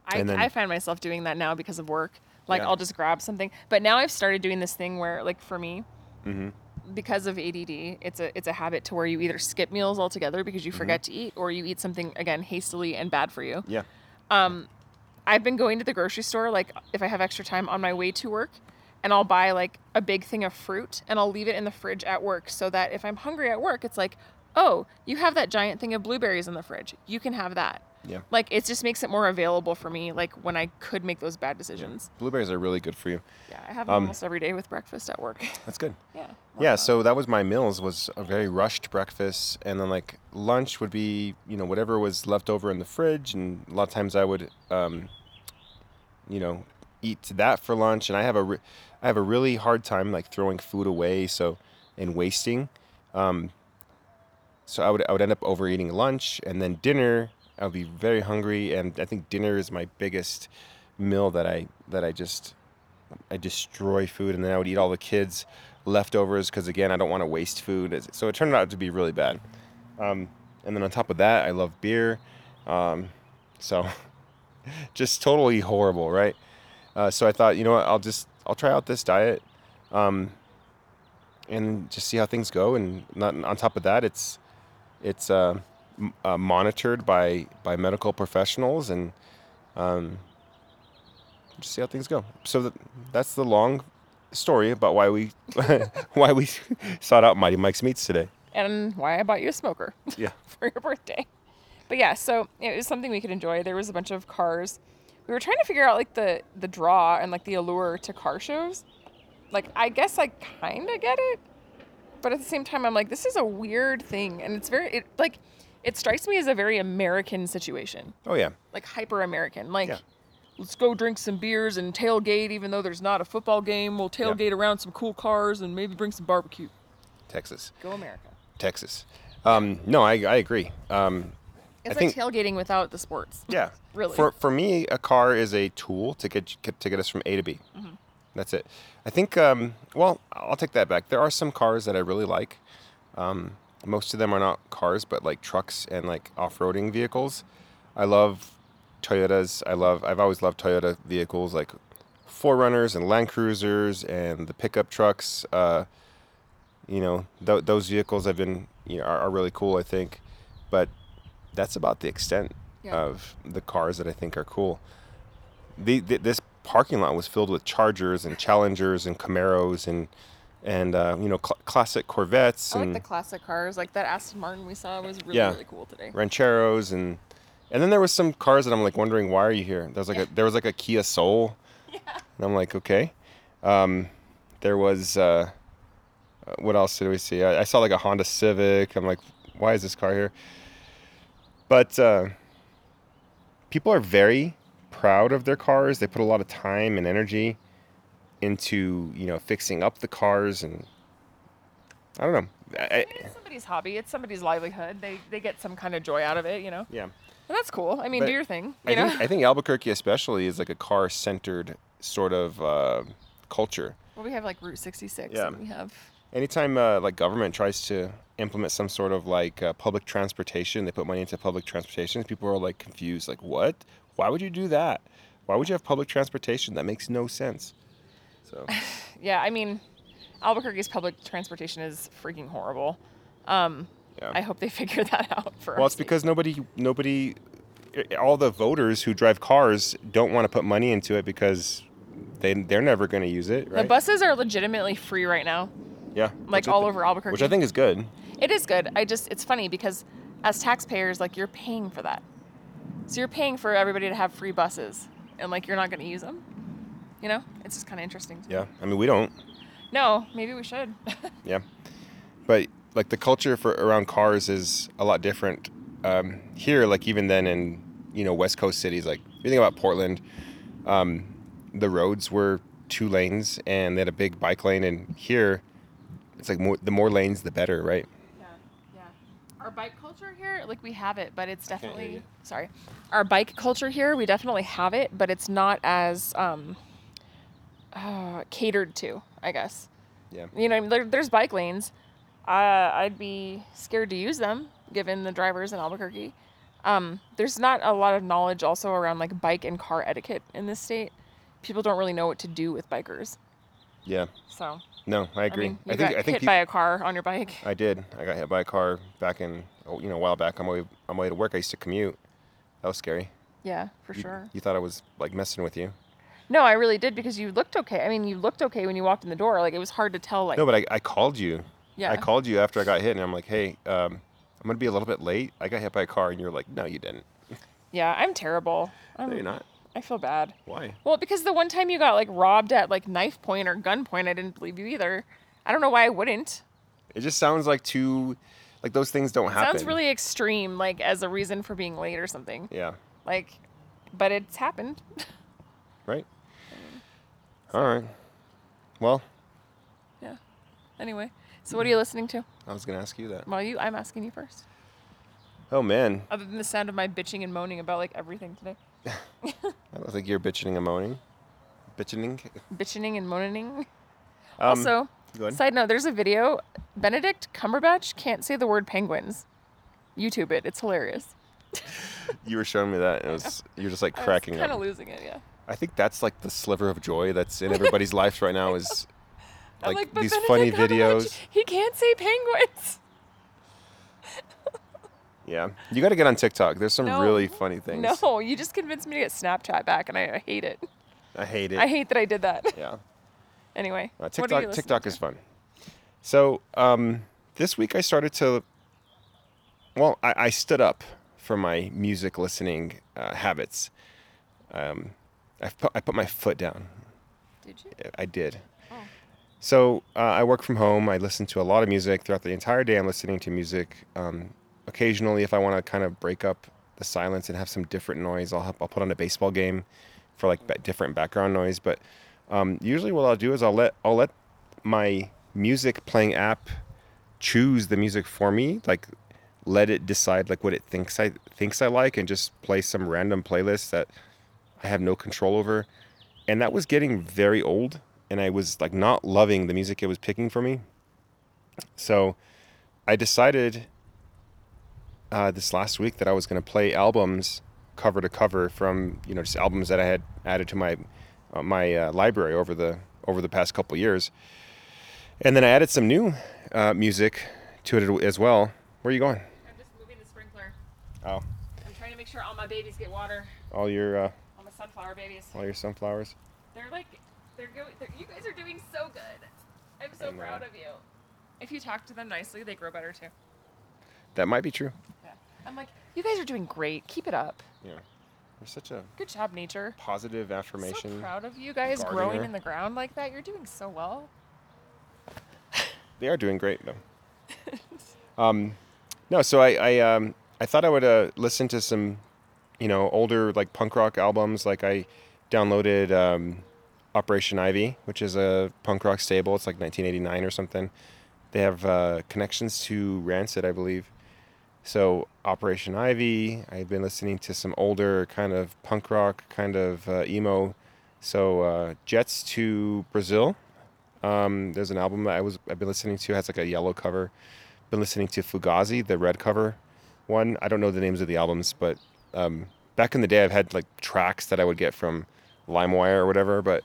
I, then- I find myself doing that now because of work. Like Yeah. I'll just grab something. But now I've started doing this thing where, like for me, mhm. because of ADD, it's a it's a habit to where you either skip meals altogether because you Mm-hmm. forget to eat, or you eat something again hastily and bad for you. yeah Um, I've been going to the grocery store like if I have extra time on my way to work, and I'll buy like a big thing of fruit and I'll leave it in the fridge at work so that if I'm hungry at work, it's like, oh, you have that giant thing of blueberries in the fridge. You can have that. yeah Like it just makes it more available for me. Like when I could make those bad decisions. blueberries are really good for you Yeah, I have them Um, almost every day with breakfast at work. that's good yeah. yeah so that was my meals was a very rushed breakfast and then like lunch would be you know whatever was left over in the fridge and a lot of times i would um, you know eat that for lunch and i have a re- i have a really hard time like throwing food away so and wasting um, so i would i would end up overeating lunch and then dinner i would be very hungry and i think dinner is my biggest meal that i that i just I destroy food, and then I would eat all the kids' leftovers because again, I don't want to waste food. So it turned out to be really bad. Um, and then on top of that, I love beer. Um, so just totally horrible, right? Uh, so I thought, you know what? I'll just I'll try out this diet, um, and just see how things go. And not, on top of that, it's it's uh, m- uh, monitored by by medical professionals and. Um, just see how things go. So that, that's the long story about why we why we sought out Mighty Mike's Meats today. and why I bought you a smoker Yeah. for your birthday. But yeah, so it was something we could enjoy. There was a bunch of cars. We were trying to figure out like the the draw and like the allure to car shows. Like I guess I kind of get it, but at the same time I'm like this is a weird thing and it's very it like it strikes me as a very American situation. Oh yeah. Like hyper American. Like Yeah. let's go drink some beers and tailgate even though there's not a football game. We'll tailgate around some cool cars and maybe bring some barbecue. Texas. Go America. Texas. Um, no, I, I agree. Um, It's I like think tailgating without the sports. yeah. Really. For for me, a car is a tool to get to get us from A to B. Mm-hmm. That's it. I think. Um, well, I'll take that back. There are some cars that I really like. Um, most of them are not cars, but like trucks and like off-roading vehicles. I love Toyotas. I love. I've always loved Toyota vehicles like 4Runners and Land Cruisers and the pickup trucks. Uh, you know, th- those vehicles have been you know, are, are really cool. I think, but that's about the extent Yeah. of the cars that I think are cool. The, the this parking lot was filled with Chargers and Challengers and Camaros and and uh, you know cl- classic Corvettes I like the classic cars. Like that Aston Martin we saw was really Yeah. really cool today. Rancheros and and then there was some cars that I'm like wondering why are you here? There was like a there was like a Kia Soul. Yeah. And I'm like okay. Um, there was uh, uh, what else did we see? I, I saw like a Honda Civic. I'm like why is this car here? But uh, people are very proud of their cars. They put a lot of time and energy into you know fixing up the cars and I don't know. I, I, It's somebody's hobby. It's somebody's livelihood. They they get some kind of joy out of it, you know. yeah. And that's cool. I mean, But do your thing. I You know. think, I think Albuquerque especially is like a car centered sort of uh, culture. well, we have like Route 66. Yeah. And we have. Anytime uh, like government tries to implement some sort of like uh, public transportation, they put money into public transportation. People are like confused, like what? Why would you do that? Why would you have public transportation? That makes no sense. So Yeah, I mean, Albuquerque's public transportation is freaking horrible. Um, yeah. I hope they figure that out for well, it's because nobody, nobody, all the voters who drive cars don't want to put money into it because they they're never going to use it, right? the buses are legitimately free right now, yeah, like all over Albuquerque. which I think is good. It is good. I just it's funny because as taxpayers, like you're paying for that. So you're paying for everybody to have free buses, and like you're not going to use them. You know, it's just kind of interesting. to me. Yeah, I mean we don't. No, maybe we should. Yeah, but like the culture for around cars is a lot different um, here. Like even then in you know West Coast cities, like you think about Portland, um, the roads were two lanes and they had a big bike lane, and here it's like more, the more lanes the better, right? Yeah, yeah. Our bike culture here, like we have it, but it's definitely sorry. Our bike culture here, we definitely have it, but it's not as um, uh, catered to, I guess. Yeah. You know, there, there's bike lanes. Uh, I'd be scared to use them, given the drivers in Albuquerque. Um, there's not a lot of knowledge also around like bike and car etiquette in this state. People don't really know what to do with bikers. Yeah. So No, I I, agree. mean, you think got I think hit by a car on your bike. I did. I got hit by a car back in oh, you know a while back on my way on my way to work. I used to commute. That was scary. Yeah, for You- sure. You thought I was like messing with you. No, I really did because you looked okay. I mean, you looked okay when you walked in the door. Like it was hard to tell. Like No, but I, I called you. yeah, I called you after I got hit, and I'm like, hey, um, I'm gonna be a little bit late. I got hit by a car, and you're like, no, you didn't. yeah. I'm terrible. I'm, No, you're not. I feel bad. Why? Well, because the one time you got like robbed at like knife point or gun point, I didn't believe you either. I don't know why I wouldn't. It just sounds like too, like those things don't happen. Sounds really extreme, like as a reason for being late or something. Yeah. Like, but it's happened. Right. All right. Well, yeah. Anyway, so what are you listening to? I was gonna ask you that. Well, you, I'm asking you first. Oh man, Other than the sound of my bitching and moaning about like everything today, I don't think you're bitching and moaning. Bitching. bitching and moaning. Um, also. Side note, there's a video. Benedict Cumberbatch can't say the word penguins. YouTube it. It's hilarious. you were showing me that, and it was you're just like cracking I was kind of losing it, yeah. I think that's like the sliver of joy that's in everybody's life right now is I'm like, these Benedict funny videos. He can't say penguins. Yeah, you got to get on TikTok. There's some No. really funny things. No, you just convinced me to get Snapchat back, and I, I hate it. I hate it. I hate that I did that. yeah, anyway, uh, what are you TikTok. listening TikTok to? is fun. So um, this week I started to. Well, I, I stood up for my music listening uh, habits. Um, I put I put my foot down. Did you? I did. Oh. So uh, I work from home. I listen to a lot of music throughout the entire day. I'm listening to music. Um, occasionally, if I want to kind of break up the silence and have some different noise, I'll have, I'll put on a baseball game for like different background noise. But um, usually, what I'll do is I'll let I'll let my music playing app choose the music for me. Like let it decide like what it thinks I thinks I like, and just play some random playlist that I have no control over and that was getting very old and i was like not loving the music it was picking for me so i decided uh, this last week that i was going to play albums cover to cover from you know just albums that i had added to my uh, my uh, library over the over the past couple years and then i added some new uh, music to it as well where are you going I'm just moving the sprinkler. oh I'm trying to make sure all my babies get water. all your uh, All my sunflower babies. all your sunflowers They're like, they're going. They're, you guys are doing so good. I'm so know. proud of you. If you talk to them nicely, they grow better too. that might be true. I'm like, you guys are doing great. Keep it up. yeah you're such a Good job, nature. positive affirmation So proud of you guys growing in the ground like that. You're doing so well. They are doing great though. um, no, so I I, um, I thought I would uh, listen to some, you know, older like punk rock albums. Like I downloaded um, Operation Ivy, which is a punk rock stable. It's like 1989 or something. They have uh, connections to Rancid, I believe. So Operation Ivy. I've been listening to some older kind of punk rock, kind of uh, emo. So uh, Jets to Brazil. Um, there's an album that I was I've been listening to has like a yellow cover. Been listening to Fugazi, the red cover one. I don't know the names of the albums, but um, back in the day, I've had like tracks that I would get from LimeWire or whatever. But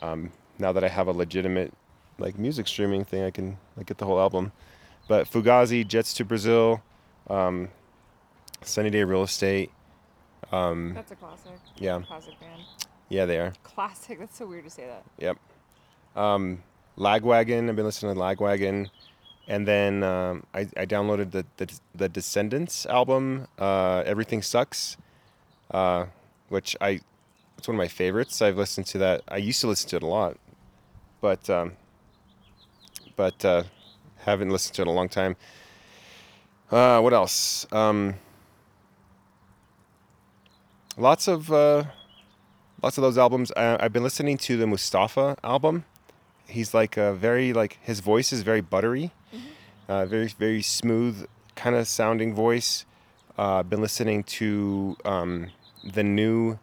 um, now that I have a legitimate like music streaming thing, I can like get the whole album. But Fugazi, Jets to Brazil, um, Sunny Day Real Estate. Um, That's a classic. Yeah. Classic band. yeah, they are. Classic. That's so weird to say that. Yep. Um, Lagwagon. I've been listening to Lagwagon, and then um, I, I downloaded the, the the Descendents album. Uh, Everything sucks, uh, which I it's one of my favorites. I've listened to that. I used to listen to it a lot, but um, but uh, Haven't listened to it in a long time. Uh, what else? Um, lots of uh, lots of those albums. I, I've been listening to the Mustafa album. He's like a very like his voice is very buttery, uh, very very smooth kind of sounding voice. Uh, I've been listening to um, the new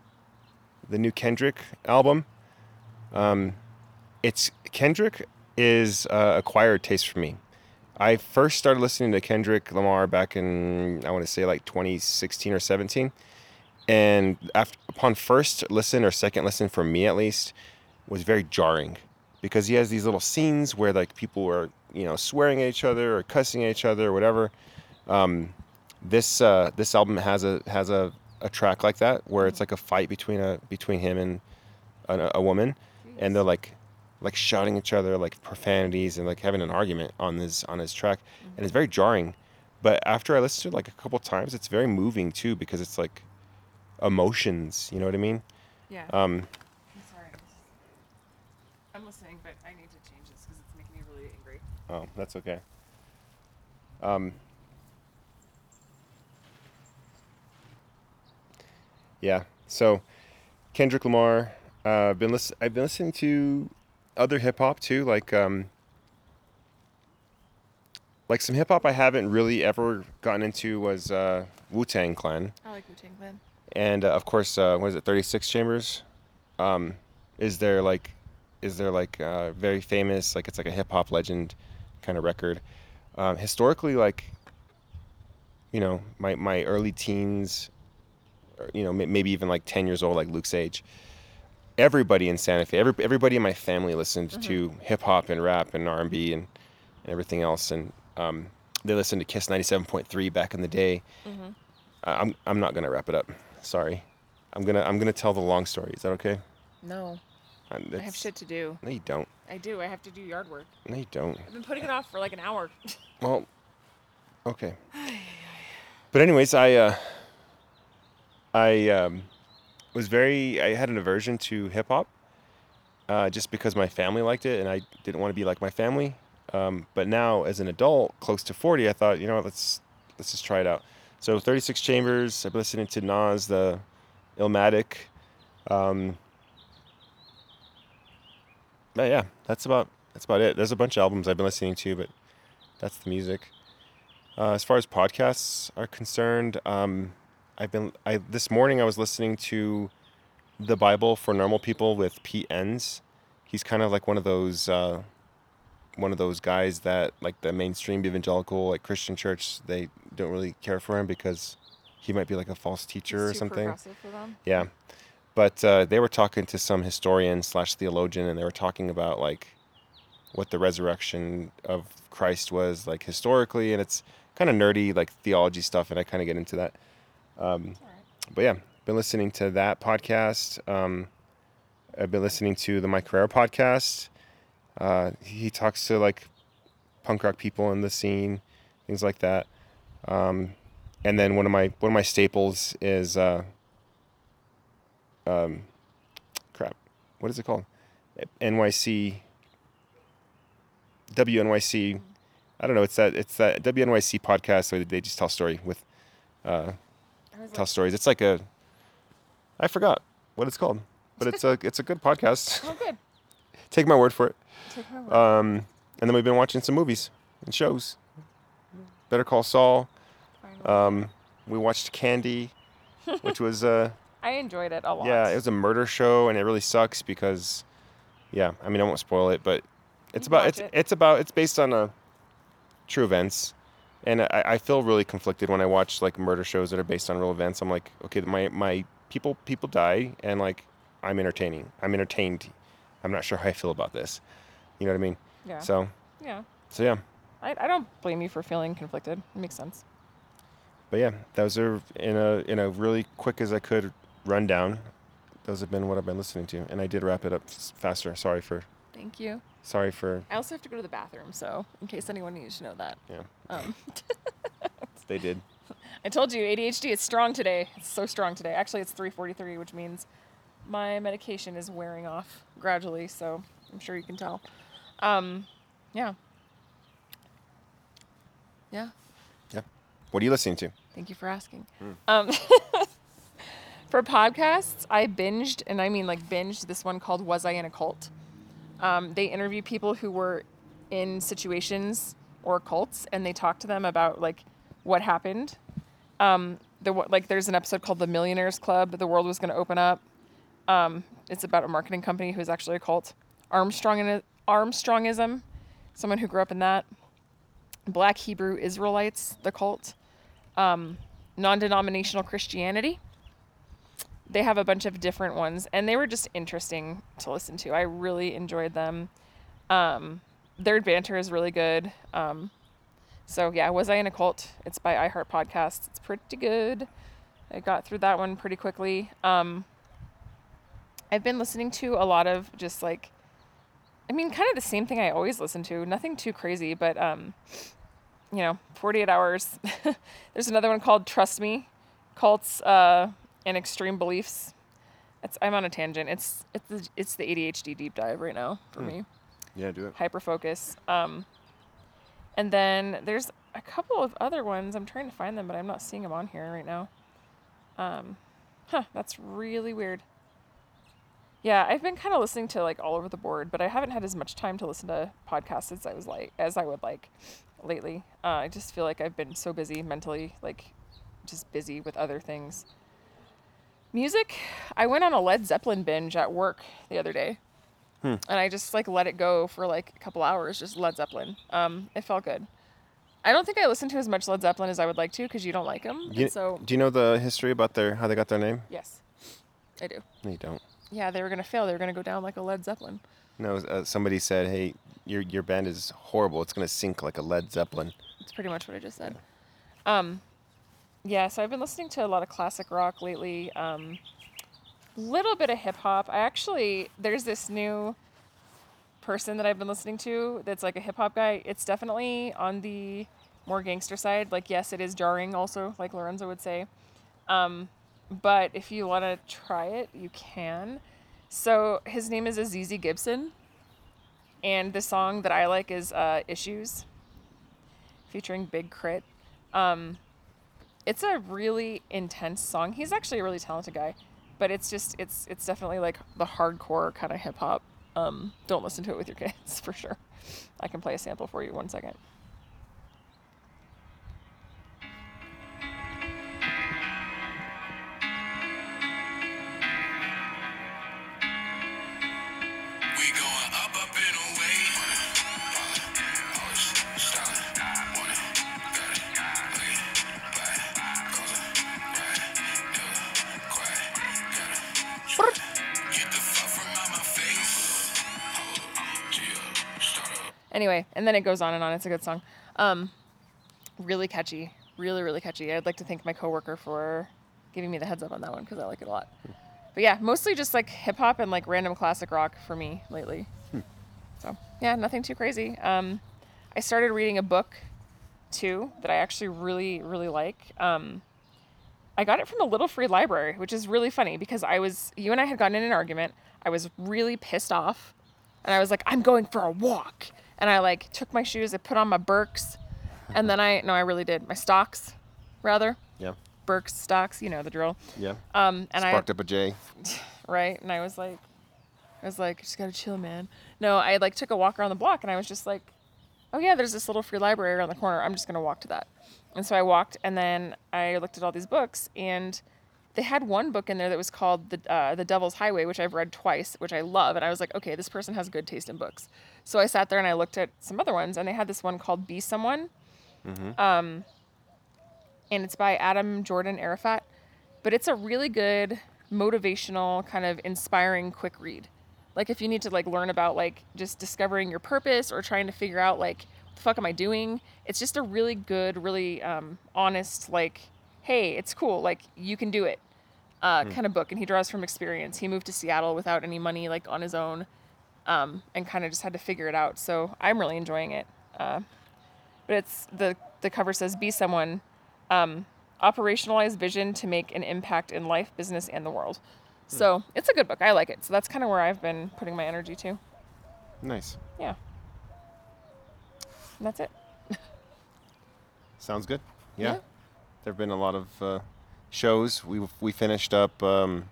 the new Kendrick album. Um, it's Kendrick is uh, acquired taste for me. I first started listening to Kendrick Lamar back in I want to say like 2016 or 17, and after upon first listen or second listen for me at least was very jarring. Because he has these little scenes where like people are you know swearing at each other or cussing at each other or whatever. Um, this uh, this album has a has a, a track like that where it's like a fight between a between him and a, a woman, and they're like like shouting each other like profanities and like having an argument on this on his track, and it's very jarring. But after I listened to it like a couple times, it's very moving too because it's like emotions. You know what I mean? Yeah. Um, I'm sorry. I'm listening, but I need to change this because it's making me really angry. Oh, that's okay. Um, yeah. So, Kendrick Lamar. Uh, been listen- I've been listening to other hip hop too, like um, like some hip hop I haven't really ever gotten into was uh, Wu Tang Clan, I like Wu Tang Clan. and uh, of course, uh, what is it, Thirty Six Chambers? Um, is there like, is there like uh, very famous like it's like a hip hop legend kind of record? Um, historically, like, you know, my my early teens, you know, may- maybe even like ten years old, like Luke's age. Everybody in Santa Fe, every, everybody in my family listened to hip hop and rap and R and B and everything else, and um, they listened to Kiss ninety seven point three back in the day. I- I'm I'm not gonna wrap it up. Sorry, I'm gonna I'm gonna tell the long story. Is that okay? No, Um, I have shit to do. No, you don't. I do. I have to do yard work. No, you don't. I've been putting it off for like an hour. Well, okay. But anyways, I uh, I um, was very I had an aversion to hip hop, uh, just because my family liked it and I didn't want to be like my family. Um, but now, as an adult, close to forty, I thought, you know what, let's let's just try it out. So, Thirty Six Chambers. I've been listening to Nas, the Illmatic. Um, but yeah, that's about that's about it. There's a bunch of albums I've been listening to, but that's the music. Uh, as far as podcasts are concerned, um, I've been I this morning I was listening to the Bible for Normal People with Pete Enns. He's kind of like one of those uh, one of those guys that like the mainstream evangelical like Christian church they don't really care for him because he might be like a false teacher or something. for them. Yeah, but uh, they were talking to some historian slash theologian, and they were talking about like what the resurrection of Christ was like historically, and it's kind of nerdy like theology stuff, and I kind of get into that. Um, but yeah, been listening to that podcast. Um, I've been listening to the Mike Carrera podcast. Uh, he talks to like punk rock people in the scene, things like that. Um, and then one of my one of my staples is uh, um, crap. What is it called? NYC. WNYC. I don't know. It's that it's that WNYC podcast where they just tell story with uh, tell stories. It's like a I forgot what it's called, but it's a it's a good podcast. oh, good. Take my word for it. Take my word. Um, and then we've been watching some movies and shows. Better Call Saul. Um, we watched Candy, which was uh, I enjoyed it a lot. yeah, it was a murder show, and it really sucks because, yeah, I mean I won't spoil it, but it's You about it's it. it's about it's based on a true events, and I, I feel really conflicted when I watch like murder shows that are based on real events. I'm like, okay, my my people people die, and like I'm entertaining. I'm entertained. I'm not sure how I feel about this. You know what I mean? Yeah. So yeah. so yeah. I, I don't blame you for feeling conflicted. It makes sense. But yeah, those are in a in a really quick as I could rundown. Those have been what I've been listening to, and I did wrap it up faster. Sorry for Thank you. Sorry for I also have to go to the bathroom, so in case anyone needs to know that. yeah. Um, They did. I told you ADHD is strong today. It's so strong today. Actually, it's 3:43, which means my medication is wearing off gradually. So I'm sure you can tell. Um, yeah. Yeah. Yeah. What are you listening to? Thank you for asking. Um, for podcasts, I binged, and I mean like binged this one called Was I in a Cult? Um, they interview people who were in situations or cults, and they talk to them about like what happened. Um, the like there's an episode called The Millionaires Club. The world was going to open up. Um, it's about a marketing company who's actually a cult. Armstrong Armstrongism, someone who grew up in that. Black Hebrew Israelites, the cult um, non-denominational Christianity. They have a bunch of different ones, and they were just interesting to listen to. I really enjoyed them. Um, their banter is really good. Um, so yeah, was I in a cult? It's by iHeart Podcasts. It's pretty good. I got through that one pretty quickly. Um, I've been listening to a lot of just like, I mean, kind of the same thing I always listen to. Nothing too crazy, but um, you know, 48 hours. There's another one called Trust Me, Cults uh, and Extreme Beliefs. It's, I'm on a tangent. It's it's the, it's the ADHD deep dive right now for me. Yeah, do it. Hyper focus. Um, and then there's a couple of other ones. I'm trying to find them, but I'm not seeing them on here right now. Um, huh, that's really weird. Yeah, I've been kind of listening to like all over the board, but I haven't had as much time to listen to podcasts as I was like as I would like lately. Uh, I just feel like I've been so busy mentally, like just busy with other things. Music, I went on a Led Zeppelin binge at work the other day, and I just like let it go for like a couple hours, just Led Zeppelin. Um, it felt good. I don't think I listened to as much Led Zeppelin as I would like to because you don't like them. You, so do you know the history about their how they got their name? yes, I do. No, you don't. Yeah, they were gonna fail. They were gonna go down like a Led Zeppelin. No, uh, somebody said, "Hey, your your band is horrible. It's gonna sink like a Led Zeppelin." That's pretty much what I just said. Um, yeah, so I've been listening to a lot of classic rock lately. Um, little bit of hip hop. I actually there's this new person that I've been listening to that's like a hip hop guy. It's definitely on the more gangster side. Like yes, it is jarring also, like Lorenzo would say. Um, but if you want to try it, you can. So his name is Azizi Gibson, and the song that I like is uh, "Issues." featuring Big Crit. Um, it's a really intense song. He's actually a really talented guy, but it's just it's it's definitely like the hardcore kind of hip hop. Um, don't listen to it with your kids for sure. I can play a sample for you one second. Anyway, and then it goes on and on. It's a good song. Um, really catchy, really really catchy. I'd like to thank my coworker for giving me the heads up on that one because I like it a lot. But yeah, mostly just like hip hop and like random classic rock for me lately. So yeah, nothing too crazy. Um, I started reading a book too that I actually really really like. Um, I got it from the Little Free Library, which is really funny because I was you and I had gotten in an argument. I was really pissed off, and I was like, I'm going for a walk, and I like took my shoes, I put on my Birks, and then I no, I really did my stocks, rather Yeah, Birks stocks, you know the drill. yeah. Um, and I Sparked up a J. right? And I was like, I was like, just gotta chill, man. No, I like took a walk around the block, and I was just like, oh yeah, there's this little free library around the corner. I'm just gonna walk to that. And so I walked, and then I looked at all these books, and they had one book in there that was called the uh, the Devil's Highway, which I've read twice, which I love. And I was like, okay, this person has good taste in books. So I sat there and I looked at some other ones, and they had this one called Be Someone. Um, and it's by Adam Jordan Arafat, but it's a really good motivational kind of inspiring quick read. Like if you need to like learn about like just discovering your purpose or trying to figure out like what the fuck am I doing? It's just a really good, really um, honest like, hey, it's cool, like you can do it, uh, kind of book. And he draws from experience. He moved to Seattle without any money, like on his own, um, and kind of just had to figure it out. So I'm really enjoying it. Uh, but it's the the cover says be someone um, operationalize vision to make an impact in life business and the world so it's a good book i like it so that's kind of where i've been putting my energy to Nice. yeah and that's it Sounds good. Yeah. Yeah. There've been a lot of uh, shows. We we finished up um,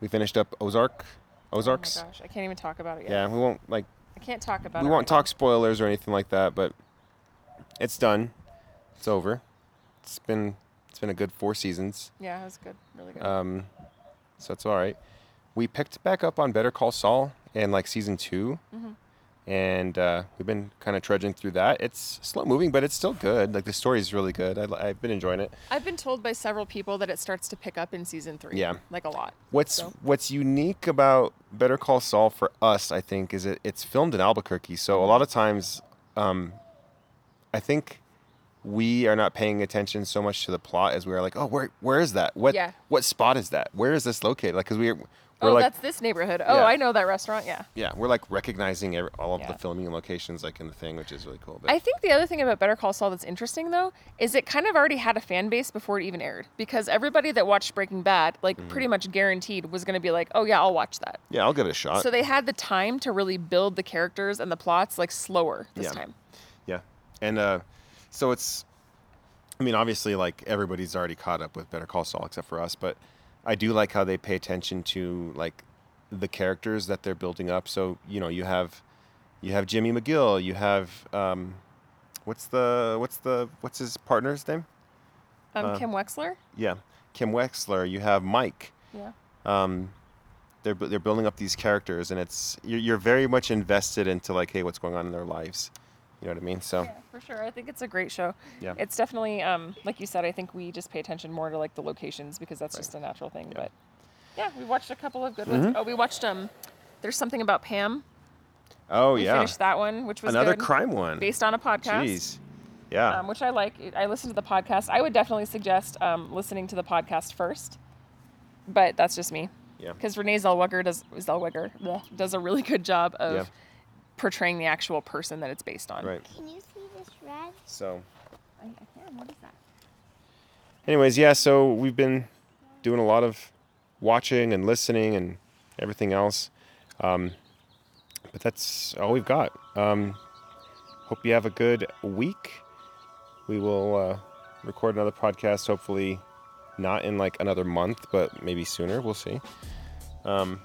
we finished up Ozark. Ozarks. Oh my gosh, I can't even talk about it yet. yeah, we won't like I can't talk about we it. won't right talk spoilers or anything like that, but it's done. It's over. It's been it's been a good four seasons. Yeah, it was good. Really good. Um, so it's all right. We picked back up on Better Call Saul in like season 2 and uh, we've been kind of trudging through that. It's slow moving, but it's still good. Like the story is really good. I, I've been enjoying it. I've been told by several people that it starts to pick up in season three. Yeah. Like a lot. What's So- What's unique about Better Call Saul for us, I think, is it it's filmed in Albuquerque. So a lot of times, um, I think we are not paying attention so much to the plot as we are like, oh, where where is that? What Yeah. what spot is that? Where is this located? Like, because we we're oh, like that's this neighborhood. Oh, Yeah. I know that restaurant. Yeah. yeah, we're like recognizing every, all of Yeah. the filming locations like in the thing, which is really cool. But I think the other thing about Better Call Saul that's interesting though is it kind of already had a fan base before it even aired because everybody that watched Breaking Bad, like Mm-hmm. pretty much guaranteed, was going to be like, "Oh yeah, I'll watch that." yeah, I'll give it a shot. So they had the time to really build the characters and the plots like slower this Yeah. time. Yeah, and uh, so it's. I mean, obviously, like everybody's already caught up with Better Call Saul except for us, but I do like how they pay attention to like the characters that they're building up. So you know, you have you have Jimmy McGill, you have um, what's the what's the what's his partner's name? Um, Uh, Kim Wexler. Yeah, Kim Wexler. You have Mike. Yeah. Um, they're they're building up these characters, and it's you're, you're very much invested into like, hey, what's going on in their lives. You know what I mean? So Yeah, for sure. I think it's a great show. Yeah. It's definitely, um, like you said, I think we just pay attention more to like the locations because that's just a natural thing. But yeah, we watched a couple of good Mm-hmm. ones. Oh, we watched um, there's something about Pam. oh We yeah, finished that one, which was another good, crime one. based on a podcast. Jeez. Yeah. Um, which I like. I listened to the podcast. I would definitely suggest um, listening to the podcast first, but that's just me. Yeah. Because Renee Zellweger does Zellweger bleh, does a really good job of Yeah. Portraying the actual person that it's based on. right. Can you see this red? So, I, I can. What is that? anyways, yeah. So we've been doing a lot of watching and listening and everything else. Um, but that's all we've got. Um, hope you have a good week. We will uh, record another podcast. Hopefully, not in like another month, but maybe sooner. We'll see. Um,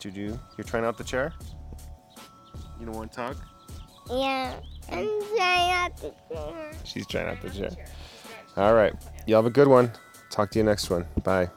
did you? You're trying out the chair. You don't want to talk. Yeah. I'm trying out the chair. She's trying out the chair. All right. Y'all have a good one. Talk to you next one. Bye.